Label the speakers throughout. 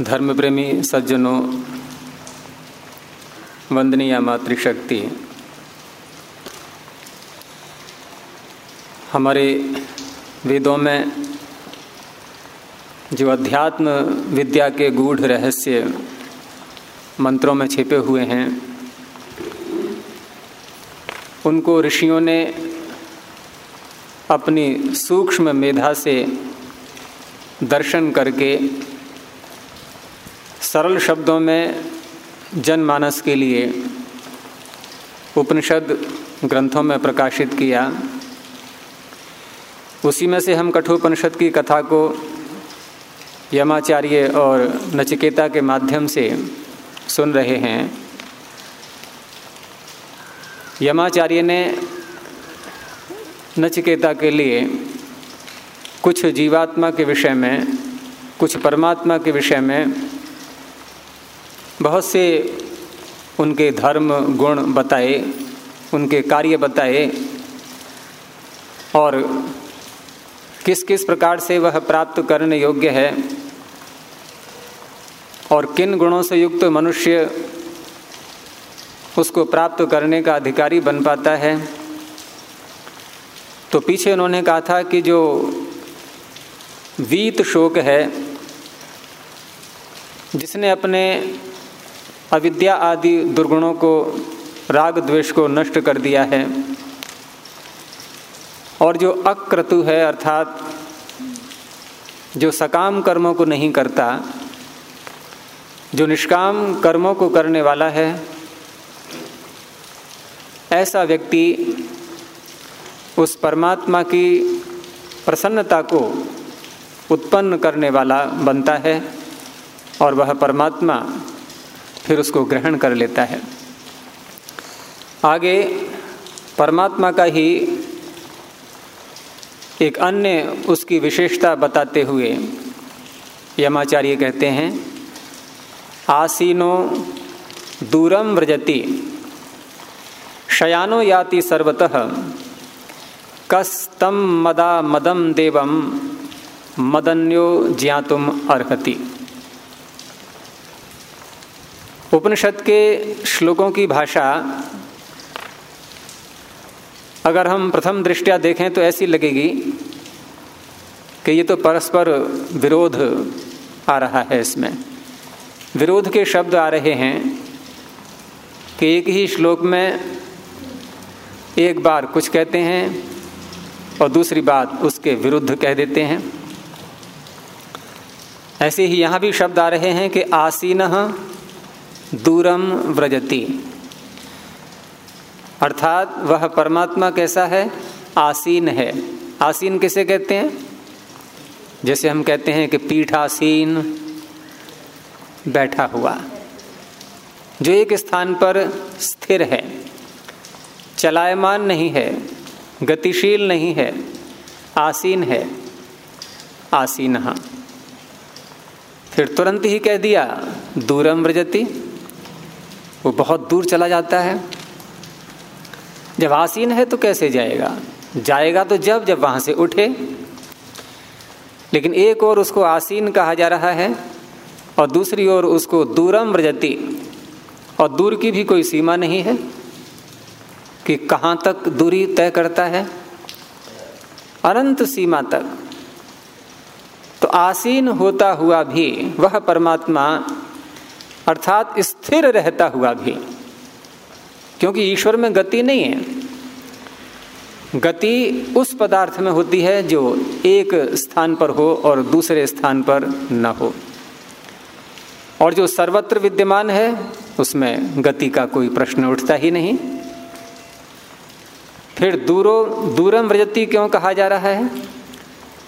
Speaker 1: धर्म प्रेमी सज्जनों, वंदनीय मातृशक्ति। हमारे वेदों में जो अध्यात्म विद्या के गूढ़ रहस्य मंत्रों में छिपे हुए हैं, उनको ऋषियों ने अपनी सूक्ष्म मेधा से दर्शन करके सरल शब्दों में जनमानस के लिए उपनिषद ग्रंथों में प्रकाशित किया। उसी में से हम कठोपनिषद की कथा को यमाचार्य और नचिकेता के माध्यम से सुन रहे हैं। यमाचार्य ने नचिकेता के लिए कुछ जीवात्मा के विषय में, कुछ परमात्मा के विषय में बहुत से उनके धर्म, गुण बताए, उनके कार्य बताए, और किस किस प्रकार से वह प्राप्त करने योग्य है, और किन गुणों से युक्त मनुष्य उसको प्राप्त करने का अधिकारी बन पाता है। तो पीछे उन्होंने कहा था कि जो वीत शोक है, जिसने अपने अविद्या आदि दुर्गुणों को, राग द्वेष को नष्ट कर दिया है। और जो अक्रतु है, अर्थात जो सकाम कर्मों को नहीं करता, जो निष्काम कर्मों को करने वाला है, ऐसा व्यक्ति उस परमात्मा की प्रसन्नता को उत्पन्न करने वाला बनता है, और वह परमात्मा फिर उसको ग्रहण कर लेता है। आगे परमात्मा का ही एक अन्य उसकी विशेषता बताते हुए यमाचार्य कहते हैं, आसीनो दूरम व्रजति, शयानो याति सर्वतः कस्तम मदा मदम देवम मदन्यो ज्ञातुम अर्हति। उपनिषद के श्लोकों की भाषा, अगर हम प्रथम दृष्टिया देखें तो ऐसी लगेगी कि ये तो परस्पर विरोध आ रहा है इसमें। विरोध के शब्द आ रहे हैं कि एक ही श्लोक में एक बार कुछ कहते हैं और दूसरी बात उसके विरुद्ध कह देते हैं। ऐसे ही यहाँ भी शब्द आ रहे हैं कि आसीन दूरम व्रजती। अर्थात वह परमात्मा कैसा है? आसीन है। आसीन किसे कहते हैं? जैसे हम कहते हैं कि पीठासीन बैठा हुआ, जो एक स्थान पर स्थिर है, चलायमान नहीं है, गतिशील नहीं है, आसीन है। आसीन। फिर तुरंत ही कह दिया, दूरम व्रजती। वो बहुत दूर चला जाता है। जब आसीन है तो कैसे जाएगा? जाएगा तो जब जब वहाँ से उठे। लेकिन एक और उसको आसीन कहा जा रहा है और दूसरी ओर उसको दूरम व्रजती। और दूर की भी कोई सीमा नहीं है कि कहाँ तक दूरी तय करता है। अनंत सीमा तक। तो आसीन होता हुआ भी वह परमात्मा अर्थात स्थिर रहता हुआ भी। क्योंकि ईश्वर में गति नहीं है। गति उस पदार्थ में होती है जो एक स्थान पर हो और दूसरे स्थान पर न हो। और जो सर्वत्र विद्यमान है, उसमें गति का कोई प्रश्न उठता ही नहीं। फिर दूरो, दूरम व्रजति क्यों कहा जा रहा है?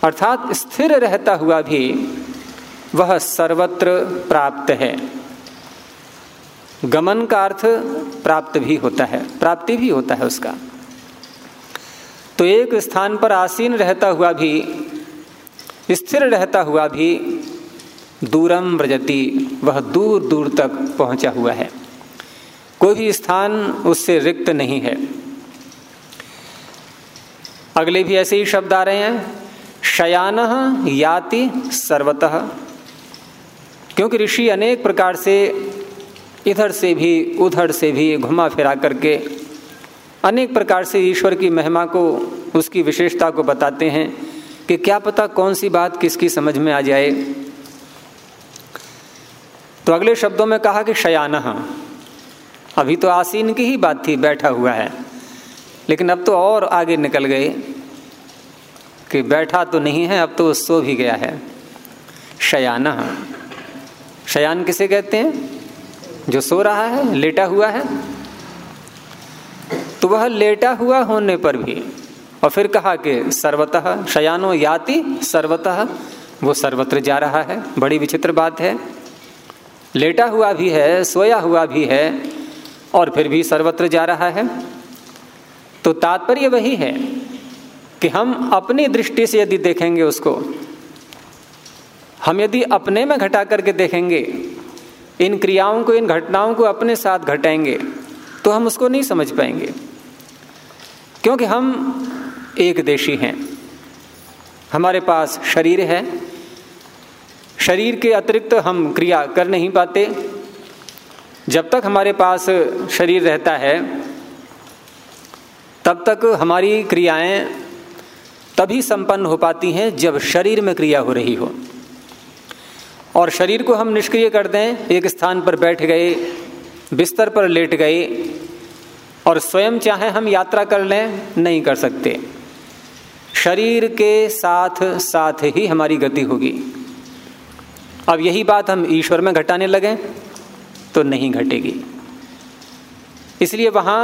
Speaker 1: अर्थात स्थिर रहता हुआ भी वह सर्वत्र प्राप्त है। गमन का अर्थ प्राप्त भी होता है, प्राप्ति भी होता है उसका। तो एक स्थान पर आसीन रहता हुआ भी, स्थिर रहता हुआ भी दूरम व्रजति, वह दूर दूर तक पहुँचा हुआ है। कोई भी स्थान उससे रिक्त नहीं है। अगले भी ऐसे ही शब्द आ रहे हैं, शयान याति सर्वतः। क्योंकि ऋषि अनेक प्रकार से इधर से भी, उधर से भी घुमा फिरा करके अनेक प्रकार से ईश्वर की महिमा को, उसकी विशेषता को बताते हैं कि क्या पता कौन सी बात किसकी समझ में आ जाए। तो अगले शब्दों में कहा कि शयान। अभी तो आसीन की ही बात थी, बैठा हुआ है। लेकिन अब तो और आगे निकल गए कि बैठा तो नहीं है, अब तो सो भी गया है। शयान। शयान किसे कहते हैं? जो सो रहा है, लेटा हुआ है। तो वह लेटा हुआ होने पर भी, और फिर कहा कि सर्वतः शयानो याति, सर्वतः वो सर्वत्र जा रहा है। बड़ी विचित्र बात है। लेटा हुआ भी है, सोया हुआ भी है, और फिर भी सर्वत्र जा रहा है। तो तात्पर्य वही है कि हम अपनी दृष्टि से यदि देखेंगे उसको, हम यदि अपने में घटा करके देखेंगे इन क्रियाओं को, इन घटनाओं को अपने साथ घटाएँगे तो हम उसको नहीं समझ पाएँगे। क्योंकि हम एक देशी हैं। हमारे पास शरीर है। शरीर के अतिरिक्त हम क्रिया कर नहीं पाते। जब तक हमारे पास शरीर रहता है, तब तक हमारी क्रियाएँ तभी संपन्न हो पाती हैं जब शरीर में क्रिया हो रही हो। और शरीर को हम निष्क्रिय कर दें। एक स्थान पर बैठ गए, बिस्तर पर लेट गए और स्वयं चाहे हम यात्रा कर लें, नहीं कर सकते। शरीर के साथ साथ ही हमारी गति होगी। अब यही बात हम ईश्वर में घटाने लगे तो नहीं घटेगी। इसलिए वहाँ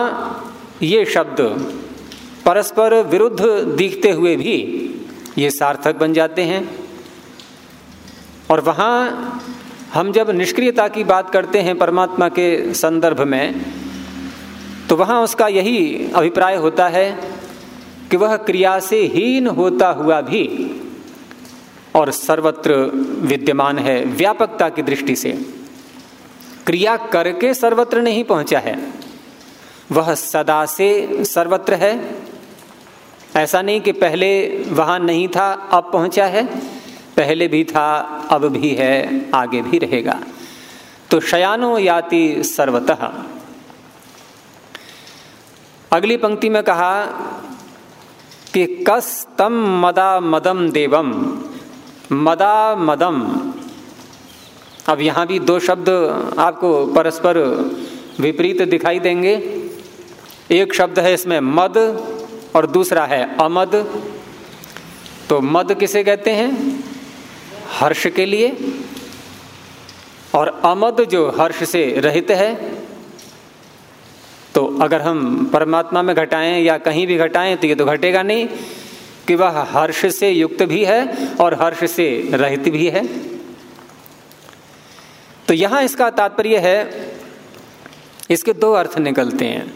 Speaker 1: ये शब्द परस्पर विरुद्ध दिखते हुए भी ये सार्थक बन जाते हैं। और वहाँ हम जब निष्क्रियता की बात करते हैं परमात्मा के संदर्भ में तो वहाँ उसका यही अभिप्राय होता है कि वह क्रिया से हीन होता हुआ भी और सर्वत्र विद्यमान है व्यापकता की दृष्टि से। क्रिया करके सर्वत्र नहीं पहुँचा है। वह सदा से सर्वत्र है। ऐसा नहीं कि पहले वहाँ नहीं था, अब पहुँचा है। पहले भी था, अब भी है, आगे भी रहेगा। तो शयानो याति सर्वतः। अगली पंक्ति में कहा कि कस तम मदा मदम देवम। मदा मदम। अब यहाँ भी दो शब्द आपको परस्पर विपरीत दिखाई देंगे। एक शब्द है इसमें मद और दूसरा है अमद। तो मद किसे कहते हैं? हर्ष के लिए, और अमद जो हर्ष से रहित है तो अगर हम परमात्मा में घटाएँ या कहीं भी घटाएँ तो ये तो घटेगा नहीं कि वह हर्ष से युक्त भी है और हर्ष से रहित भी है। तो यहाँ इसका तात्पर्य है, इसके दो अर्थ निकलते हैं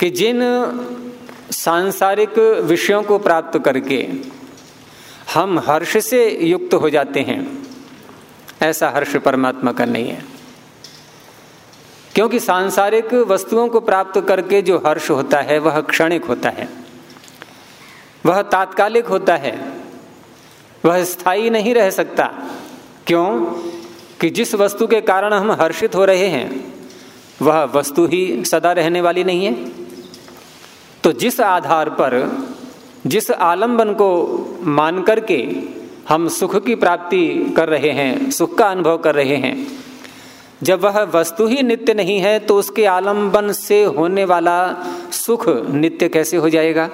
Speaker 1: कि जिन सांसारिक विषयों को प्राप्त करके हम हर्ष से युक्त हो जाते हैं। ऐसा हर्ष परमात्मा का नहीं है। क्योंकि सांसारिक वस्तुओं को प्राप्त करके जो हर्ष होता है, वह क्षणिक होता है। वह तात्कालिक होता है। वह स्थायी नहीं रह सकता। क्यों? कि जिस वस्तु के कारण हम हर्षित हो रहे हैं, वह वस्तु ही सदा रहने वाली नहीं है। तो जिस आधार पर जिस आलंबन को मान करके हम सुख की प्राप्ति कर रहे हैं, सुख का अनुभव कर रहे हैं, जब वह वस्तु ही नित्य नहीं है तो उसके आलंबन से होने वाला सुख नित्य कैसे हो जाएगा?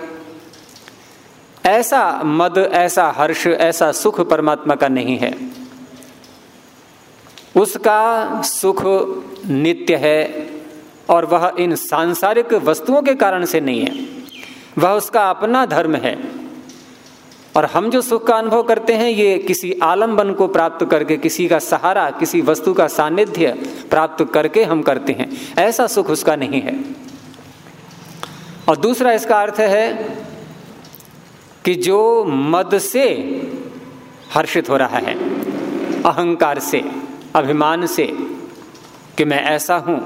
Speaker 1: ऐसा मद, ऐसा हर्ष, ऐसा सुख परमात्मा का नहीं है। उसका सुख नित्य है और वह इन सांसारिक वस्तुओं के कारण से नहीं है। वह उसका अपना धर्म है। और हम जो सुख का अनुभव करते हैं, ये किसी आलंबन को प्राप्त करके, किसी का सहारा, किसी वस्तु का सानिध्य प्राप्त करके हम करते हैं। ऐसा सुख उसका नहीं है। और दूसरा इसका अर्थ है कि जो मद से हर्षित हो रहा है, अहंकार से, अभिमान से कि मैं ऐसा हूँ,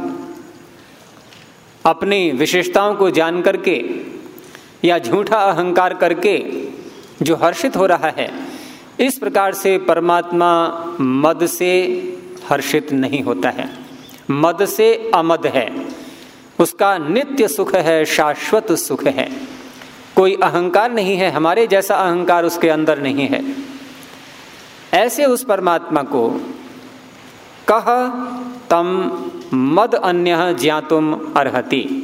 Speaker 1: अपनी विशेषताओं को जान करके या झूठा अहंकार करके जो हर्षित हो रहा है, इस प्रकार से परमात्मा मद से हर्षित नहीं होता है। मद से अमद है। उसका नित्य सुख है, शाश्वत सुख है। कोई अहंकार नहीं है, हमारे जैसा अहंकार उसके अंदर नहीं है। ऐसे उस परमात्मा को, कह तम मद अन्य ज्ञातुम अर्हति।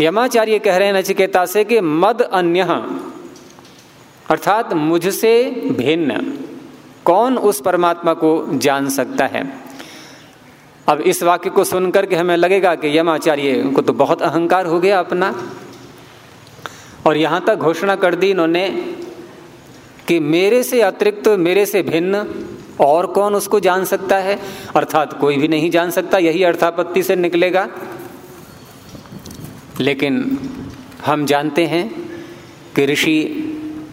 Speaker 1: यमाचार्य कह रहे हैं नचिकेता से कि मद अन्य, अर्थात मुझसे भिन्न, कौन उस परमात्मा को जान सकता है? अब इस वाक्य को सुनकर के हमें लगेगा कि यमाचार्य को तो बहुत अहंकार हो गया अपना। और यहाँ तक घोषणा कर दी इन्होंने कि मेरे से अतिरिक्त, मेरे से भिन्न, और कौन उसको जान सकता है? अर्थात कोई भी नहीं जान सकता, यही अर्थापत्ति से निकलेगा। लेकिन हम जानते हैं कि ऋषि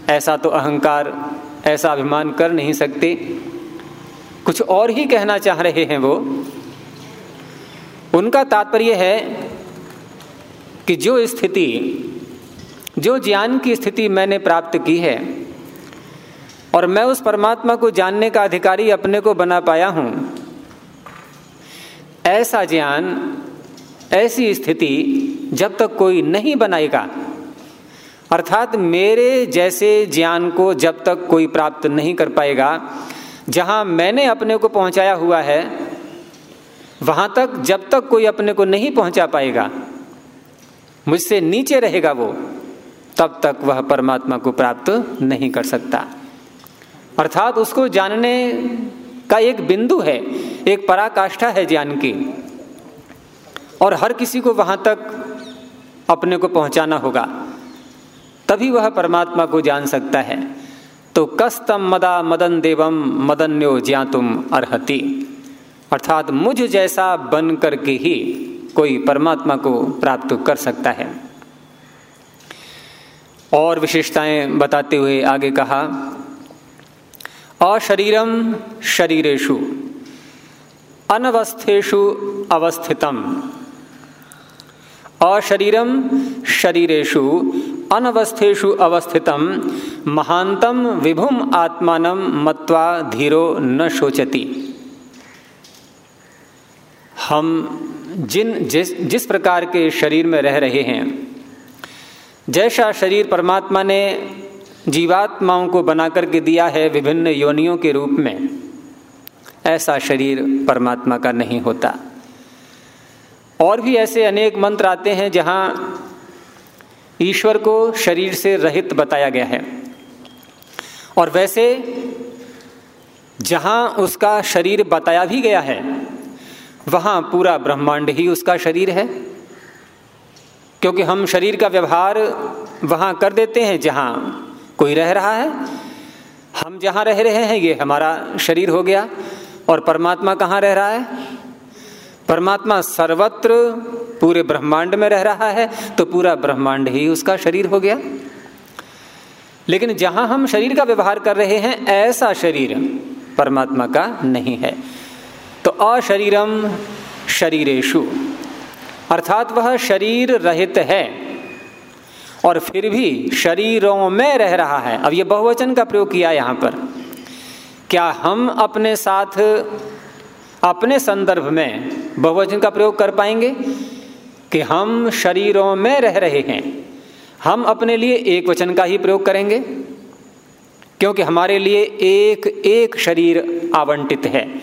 Speaker 1: ऐसा तो अहंकार, ऐसा अभिमान कर नहीं सकते। कुछ और ही कहना चाह रहे हैं वो। उनका तात्पर्य है कि जो स्थिति, जो ज्ञान की स्थिति मैंने प्राप्त की है, और मैं उस परमात्मा को जानने का अधिकारी अपने को बना पाया हूँ, ऐसा ज्ञान, ऐसी स्थिति जब तक कोई नहीं बनाएगा। अर्थात मेरे जैसे ज्ञान को जब तक कोई प्राप्त नहीं कर पाएगा, जहाँ मैंने अपने को पहुँचाया हुआ है, वहाँ तक जब तक कोई अपने को नहीं पहुँचा पाएगा, मुझसे नीचे रहेगा वो, तब तक वह परमात्मा को प्राप्त नहीं कर सकता। अर्थात उसको जानने का एक बिंदु है, एक पराकाष्ठा है ज्ञान की। और हर किसी को वहाँ तक अपने को पहुंचाना होगा। तभी वह परमात्मा को जान सकता है। तो कस्तम मदा मदन देवम मदन्यो ज्ञातुम अर्हति। अर्थात मुझ जैसा बन करके ही कोई परमात्मा को प्राप्त कर सकता है। और विशेषताएँ बताते हुए आगे कहा, अशरीरम शरीरेशु अनवस्थेशु अवस्थितम। अशरीरम शरीरेशु अनवस्थेषु अवस्थितम महांतम विभुम आत्मान मत्वा धीरो न शोचती। हम जिन जिस जिस प्रकार के शरीर में रह रहे हैं, जैसा शरीर परमात्मा ने जीवात्माओं को बना करके दिया है विभिन्न योनियों के रूप में, ऐसा शरीर परमात्मा का नहीं होता। और भी ऐसे अनेक मंत्र आते हैं जहाँ ईश्वर को शरीर से रहित बताया गया है। और वैसे जहाँ उसका शरीर बताया भी गया है, वहाँ पूरा ब्रह्मांड ही उसका शरीर है। क्योंकि हम शरीर का व्यवहार वहाँ कर देते हैं, जहाँ कोई रह रहा है। हम जहाँ रह रहे हैं, ये हमारा शरीर हो गया, और परमात्मा कहाँ रह रहा है? परमात्मा सर्वत्र पूरे ब्रह्मांड में रह रहा है तो पूरा ब्रह्मांड ही उसका शरीर हो गया। लेकिन जहाँ हम शरीर का व्यवहार कर रहे हैं, ऐसा शरीर परमात्मा का नहीं है। तो अशरीरम शरीरेशु अर्थात वह शरीर रहित है, और फिर भी शरीरों में रह रहा है। अब यह बहुवचन का प्रयोग किया यहाँ पर। क्या हम अपने साथ, अपने संदर्भ में बहुवचन का प्रयोग कर पाएँगे? कि हम शरीरों में रह रहे हैं। हम अपने लिए एक वचन का ही प्रयोग करेंगे। क्योंकि हमारे लिए एक एक शरीर आवंटित है।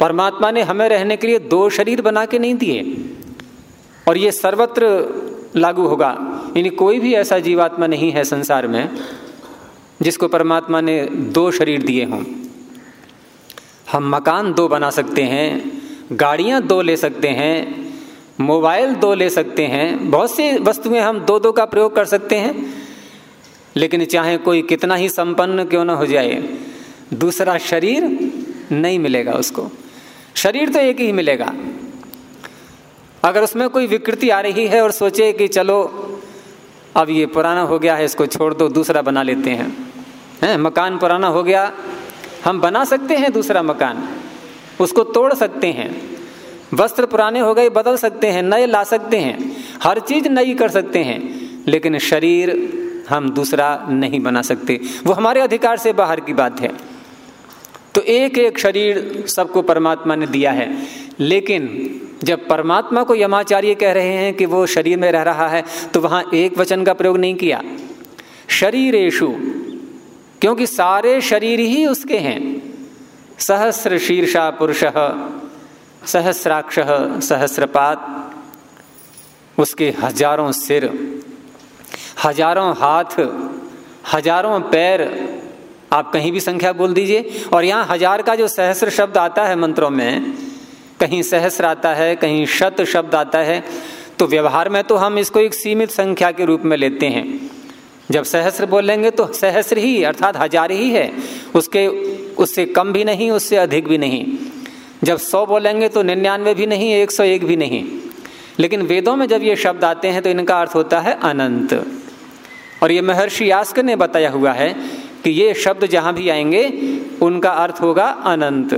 Speaker 1: परमात्मा ने हमें रहने के लिए दो शरीर बना के नहीं दिए। और ये सर्वत्र लागू होगा। यानी कोई भी ऐसा जीवात्मा नहीं है संसार में, जिसको परमात्मा ने दो शरीर दिए हों। हम मकान दो बना सकते हैं। गाड़ियाँ दो ले सकते हैं, मोबाइल दो ले सकते हैं, बहुत सी वस्तुएँ हम दो दो का प्रयोग कर सकते हैं, लेकिन चाहे कोई कितना ही संपन्न क्यों ना हो जाए, दूसरा शरीर नहीं मिलेगा उसको। शरीर तो एक ही मिलेगा। अगर उसमें कोई विकृति आ रही है और सोचे कि चलो, अब ये पुराना हो गया है, इसको छोड़ दो, दूसरा बना लेते हैं। हैं, मकान पुराना हो गया, हम बना सकते हैं दूसरा मकान। उसको तोड़ सकते हैं। वस्त्र पुराने हो गए, बदल सकते हैं, नए ला सकते हैं, हर चीज़ नई कर सकते हैं, लेकिन शरीर हम दूसरा नहीं बना सकते। वो हमारे अधिकार से बाहर की बात है। तो एक एक शरीर सबको परमात्मा ने दिया है। लेकिन जब परमात्मा को यमाचार्य कह रहे हैं कि वो शरीर में रह रहा है तो वहाँ एक वचन का प्रयोग नहीं किया। शरीरेशु, क्योंकि सारे शरीर ही उसके हैं। सहस्र शीर्षा पुरुष सहस्राक्ष सहस्रपात उसके हज़ारों सिर, हज़ारों हाथ, हज़ारों पैर, आप कहीं भी संख्या बोल दीजिए। और यहाँ हज़ार का जो सहस्र शब्द आता है मंत्रों में, कहीं सहस्र आता है, कहीं शत शब्द आता है तो व्यवहार में तो हम इसको एक सीमित संख्या के रूप में लेते हैं। जब सहस्र बोलेंगे तो सहस्र ही, अर्थात हज़ार ही है। उसके, उससे कम भी नहीं, उससे अधिक भी नहीं। जब सौ बोलेंगे तो निन्यानवे भी नहीं, एक सौ एक भी नहीं। लेकिन वेदों में जब ये शब्द आते हैं तो इनका अर्थ होता है अनंत। और ये महर्षि यास्क ने बताया हुआ है कि ये शब्द जहाँ भी आएँगे, उनका अर्थ होगा अनंत।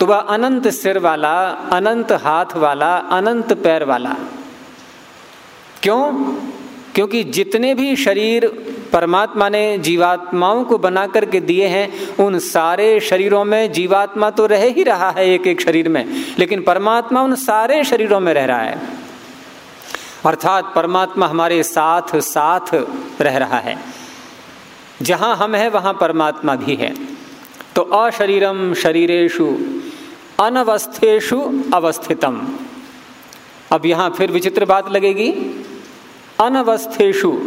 Speaker 1: तो वह अनंत सिर वाला, अनंत हाथ वाला, अनंत पैर वाला। क्यों? क्योंकि जितने भी शरीर परमात्मा ने जीवात्माओं को बना करके दिए हैं, उन सारे शरीरों में जीवात्मा तो रह ही रहा है एक एक शरीर में, लेकिन परमात्मा उन सारे शरीरों में रह रहा है। अर्थात परमात्मा हमारे साथ साथ रह रहा है। जहाँ हम हैं, वहाँ परमात्मा भी है। तो अशरीरम शरीरेशु अनवस्थेशु अवस्थितम। अब यहाँ फिर विचित्र बात लगेगी। अनवस्थेशु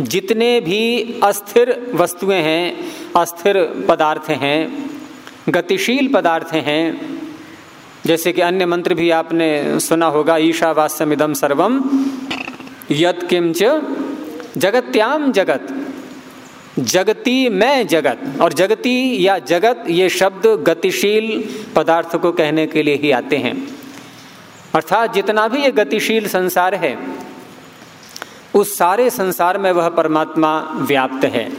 Speaker 1: जितने भी अस्थिर वस्तुएँ हैं, अस्थिर पदार्थ हैं, गतिशील पदार्थ हैं, जैसे कि अन्य मंत्र भी आपने सुना होगा ईशावास्यमिदम सर्वम यत किंच जगत्याम जगत। जगती मैं जगत, और जगती या जगत ये शब्द गतिशील पदार्थ को कहने के लिए ही आते हैं। अर्थात जितना भी ये गतिशील संसार है उस सारे संसार में वह परमात्मा व्याप्त है।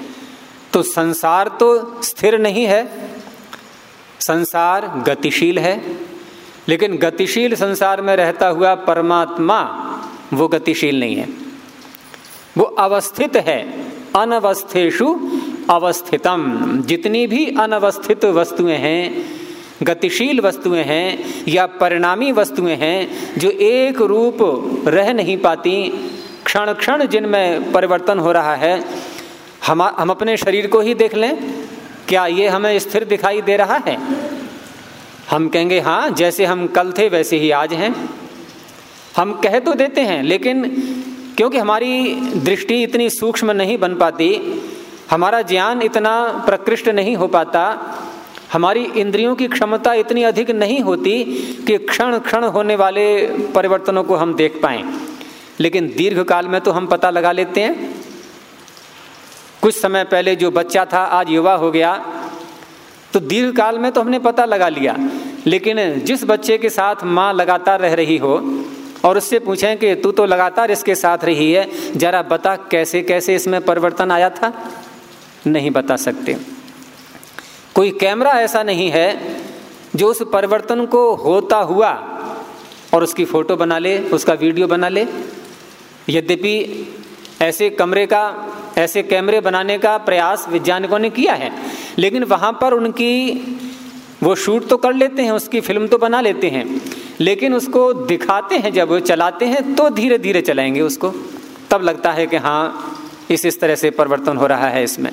Speaker 1: तो संसार तो स्थिर नहीं है, संसार गतिशील है, लेकिन गतिशील संसार में रहता हुआ परमात्मा वो गतिशील नहीं है। वो अवस्थित है अनवस्थेशु अवस्थितम। जितनी भी अनवस्थित वस्तुएँ हैं, गतिशील वस्तुएँ हैं या परिणामी वस्तुएँ हैं, जो एक रूप रह नहीं पाती क्षण क्षण जिनमें परिवर्तन हो रहा है, हम हम अपने शरीर को ही देख लें, क्या ये हमें स्थिर दिखाई दे रहा है? हम कहेंगे हाँ जैसे हम कल थे, वैसे ही आज हैं। हम कह तो देते हैं, लेकिन क्योंकि हमारी दृष्टि इतनी सूक्ष्म नहीं बन पाती, हमारा ज्ञान इतना प्रकृष्ट नहीं हो पाता, हमारी इंद्रियों की क्षमता इतनी अधिक नहीं होती कि क्षण क्षण होने वाले परिवर्तनों को हम देख पाएँ। लेकिन दीर्घ काल में तो हम पता लगा लेते हैं। कुछ समय पहले जो बच्चा था, आज युवा हो गया तो दीर्घ काल में तो हमने पता लगा लिया। लेकिन जिस बच्चे के साथ माँ लगातार रह रही हो, और उससे पूछें कि तू तो लगातार इसके साथ रही है, जरा बता कैसे कैसे इसमें परिवर्तन आया था? नहीं बता सकते। कोई कैमरा ऐसा नहीं है जो उस परिवर्तन को होता हुआ और उसकी फ़ोटो बना ले, उसका वीडियो बना ले। यद्यपि ऐसे कमरे का, ऐसे कैमरे बनाने का प्रयास वैज्ञानिकों ने किया है, लेकिन वहाँ पर उनकी, वो शूट तो कर लेते हैं, उसकी फ़िल्म तो बना लेते हैं, लेकिन उसको दिखाते हैं, जब चलाते हैं तो धीरे धीरे चलाएँगे उसको। तब लगता है कि हाँ इस इस तरह से परिवर्तन हो रहा है इसमें।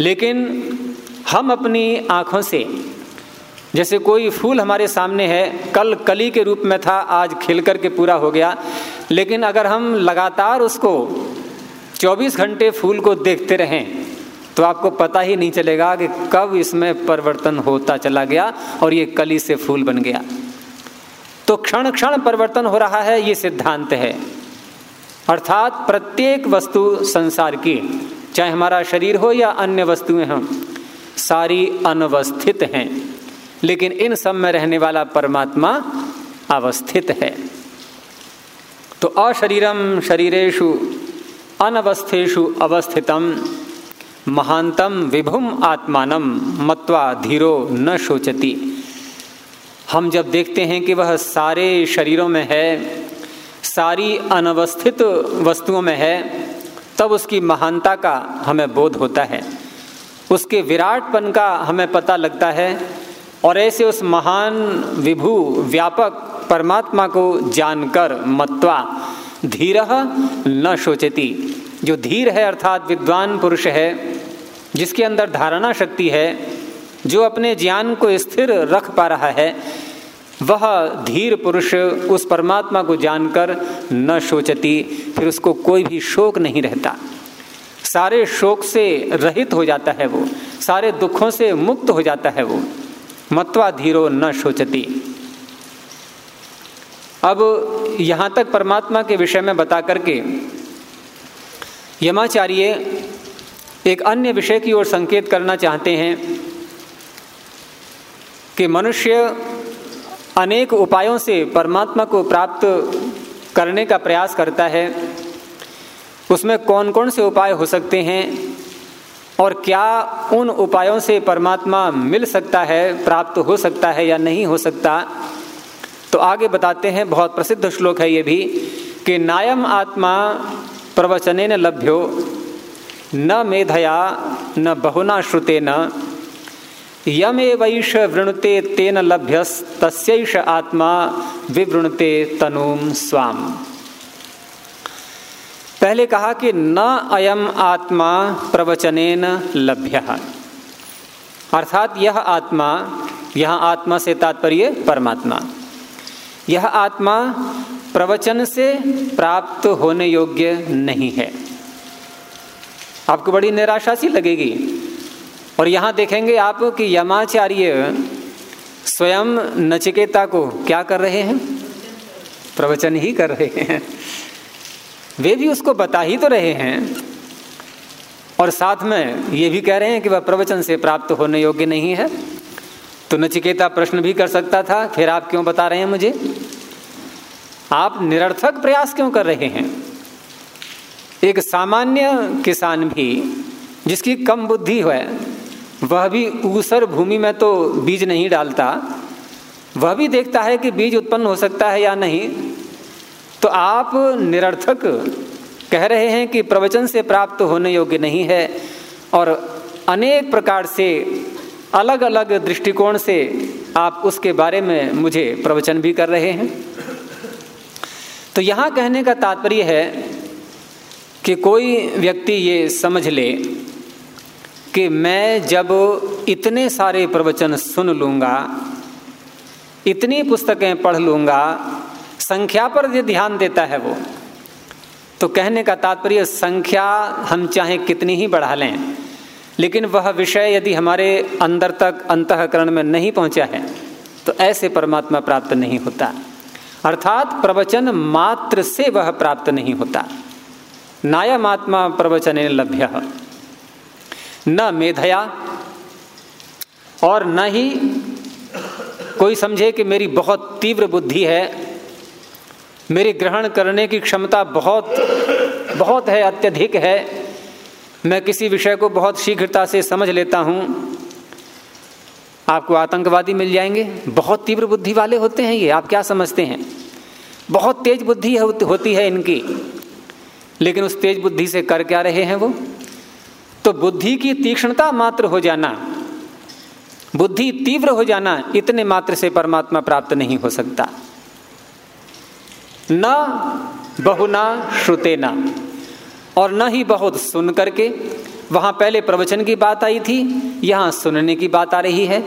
Speaker 1: लेकिन हम अपनी आँखों से, जैसे कोई फूल हमारे सामने है, कल कली के रूप में था, आज खिल करके पूरा हो गया लेकिन अगर हम लगातार उसको 24 घंटे फूल को देखते रहें तो आपको पता ही नहीं चलेगा कि कब इसमें परिवर्तन होता चला गया और ये कली से फूल बन गया। तो क्षण क्षण परिवर्तन हो रहा है, ये सिद्धांत है। अर्थात प्रत्येक वस्तु संसार की, चाहे हमारा शरीर हो या अन्य वस्तुएँ हों, सारी अनवस्थित हैं। लेकिन इन सब में रहने वाला परमात्मा अवस्थित है। तो अशरीरम शरीरेशु अनवस्थेशु अवस्थितम महानतम विभुम आत्मानम मत्वा धीरो न शोचती। हम जब देखते हैं कि वह सारे शरीरों में है, सारी अनवस्थित वस्तुओं में है, तब उसकी महानता का हमें बोध होता है। उसके विराटपन का हमें पता लगता है, और ऐसे उस महान विभु व्यापक परमात्मा को जानकर मत्वा धीर न शोचती। जो धीर है अर्थात विद्वान पुरुष है, जिसके अंदर धारणा शक्ति है, जो अपने ज्ञान को स्थिर रख पा रहा है, वह धीर पुरुष उस परमात्मा को जानकर न सोचती फिर उसको कोई भी शोक नहीं रहता। सारे शोक से रहित हो जाता है वो, सारे दुखों से मुक्त हो जाता है वो। मत्वा धीरो न सोचती अब यहाँ तक परमात्मा के विषय में बता करके यमाचार्य एक अन्य विषय की ओर संकेत करना चाहते हैं कि मनुष्य अनेक उपायों से परमात्मा को प्राप्त करने का प्रयास करता है। उसमें कौन कौन से उपाय हो सकते हैं और क्या उन उपायों से परमात्मा मिल सकता है, प्राप्त हो सकता है या नहीं हो सकता? तो आगे बताते हैं, बहुत प्रसिद्ध श्लोक है ये भी, कि नायम आत्मा प्रवचने न लभ्यो, न मेधया, न बहुना श्रुते न यमे वैश वृणुते तेन लभ्यस आत्मा विवृणुते तनुम स्वाम। पहले कहा कि न अयम आत्मा प्रवचनेन लभ्य, अर्थात यह आत्मा यह आत्मा से तात्पर्य परमात्मा। यह आत्मा प्रवचन से प्राप्त होने योग्य नहीं है। आपको बड़ी निराशा सी लगेगी। और यहाँ देखेंगे आप कि यमाचार्य स्वयं नचिकेता को क्या कर रहे हैं? प्रवचन ही कर रहे हैं। वे भी उसको बता ही तो रहे हैं। और साथ में ये भी कह रहे हैं कि वह प्रवचन से प्राप्त होने योग्य नहीं है। तो नचिकेता प्रश्न भी कर सकता था, फिर आप क्यों बता रहे हैं मुझे? आप निरर्थक प्रयास क्यों कर रहे हैं? एक सामान्य किसान भी, जिसकी कम बुद्धि है, वह भी ऊसर भूमि में तो बीज नहीं डालता, वह भी देखता है कि बीज उत्पन्न हो सकता है या नहीं तो आप निरर्थक कह रहे हैं कि प्रवचन से प्राप्त होने योग्य नहीं है, और अनेक प्रकार से अलग अलग दृष्टिकोण से आप उसके बारे में मुझे प्रवचन भी कर रहे हैं। तो यहाँ कहने का तात्पर्य है कि कोई व्यक्ति ये समझ ले कि मैं जब इतने सारे प्रवचन सुन लूँगा, इतनी पुस्तकें पढ़ लूँगा, संख्या पर जो ध्यान देता है वो तो कहने का तात्पर्य संख्या हम चाहे कितनी ही बढ़ा लें लेकिन वह विषय यदि हमारे अंदर तक अंतकरण में नहीं पहुँचा है तो ऐसे परमात्मा प्राप्त नहीं होता। अर्थात प्रवचन मात्र से वह प्राप्त नहीं होता। नायमात्मा प्रवचन लभ्य। न मेधया और न ही कोई समझे कि मेरी बहुत तीव्र बुद्धि है, मेरी ग्रहण करने की क्षमता बहुत बहुत है, अत्यधिक है मैं किसी विषय को बहुत शीघ्रता से समझ लेता हूँ। आपको आतंकवादी मिल जाएँगे। बहुत तीव्र बुद्धि वाले होते हैं ये, आप क्या समझते हैं? बहुत तेज बुद्धि होती है इनकी। लेकिन उस तेज बुद्धि से कर क्या रहे हैं वो? तो बुद्धि की तीक्ष्णता मात्र हो जाना, बुद्धि तीव्र हो जाना इतने मात्र से परमात्मा प्राप्त नहीं हो सकता। न बहुना श्रुते न और न ही बहुत सुन करके। वहाँ पहले प्रवचन की बात आई थी, यहाँ सुनने की बात आ रही है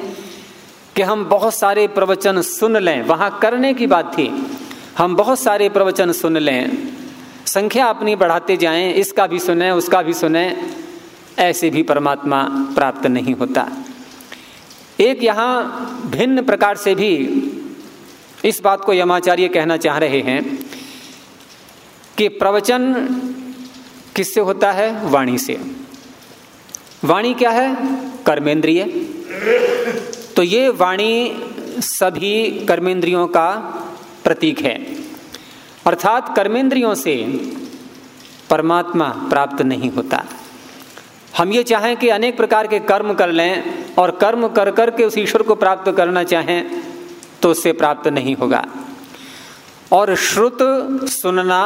Speaker 1: कि हम बहुत सारे प्रवचन सुन लें। वहाँ करने की बात थी, हम बहुत सारे प्रवचन सुन लें। संख्या अपनी बढ़ाते जाएँ, इसका भी सुने, उसका भी सुने, ऐसे भी परमात्मा प्राप्त नहीं होता। एक यहाँ भिन्न प्रकार से भी इस बात को यमाचार्य कहना चाह रहे हैं कि प्रवचन किससे होता है? वाणी से। वाणी क्या है? कर्मेंद्रिय। तो ये वाणी सभी कर्मेंद्रियों का प्रतीक है। अर्थात कर्मेंद्रियों से परमात्मा प्राप्त नहीं होता। हम ये चाहें कि अनेक प्रकार के कर्म कर लें और कर्म कर कर के उस ईश्वर को प्राप्त करना चाहें तो उससे प्राप्त नहीं होगा। और श्रुत सुनना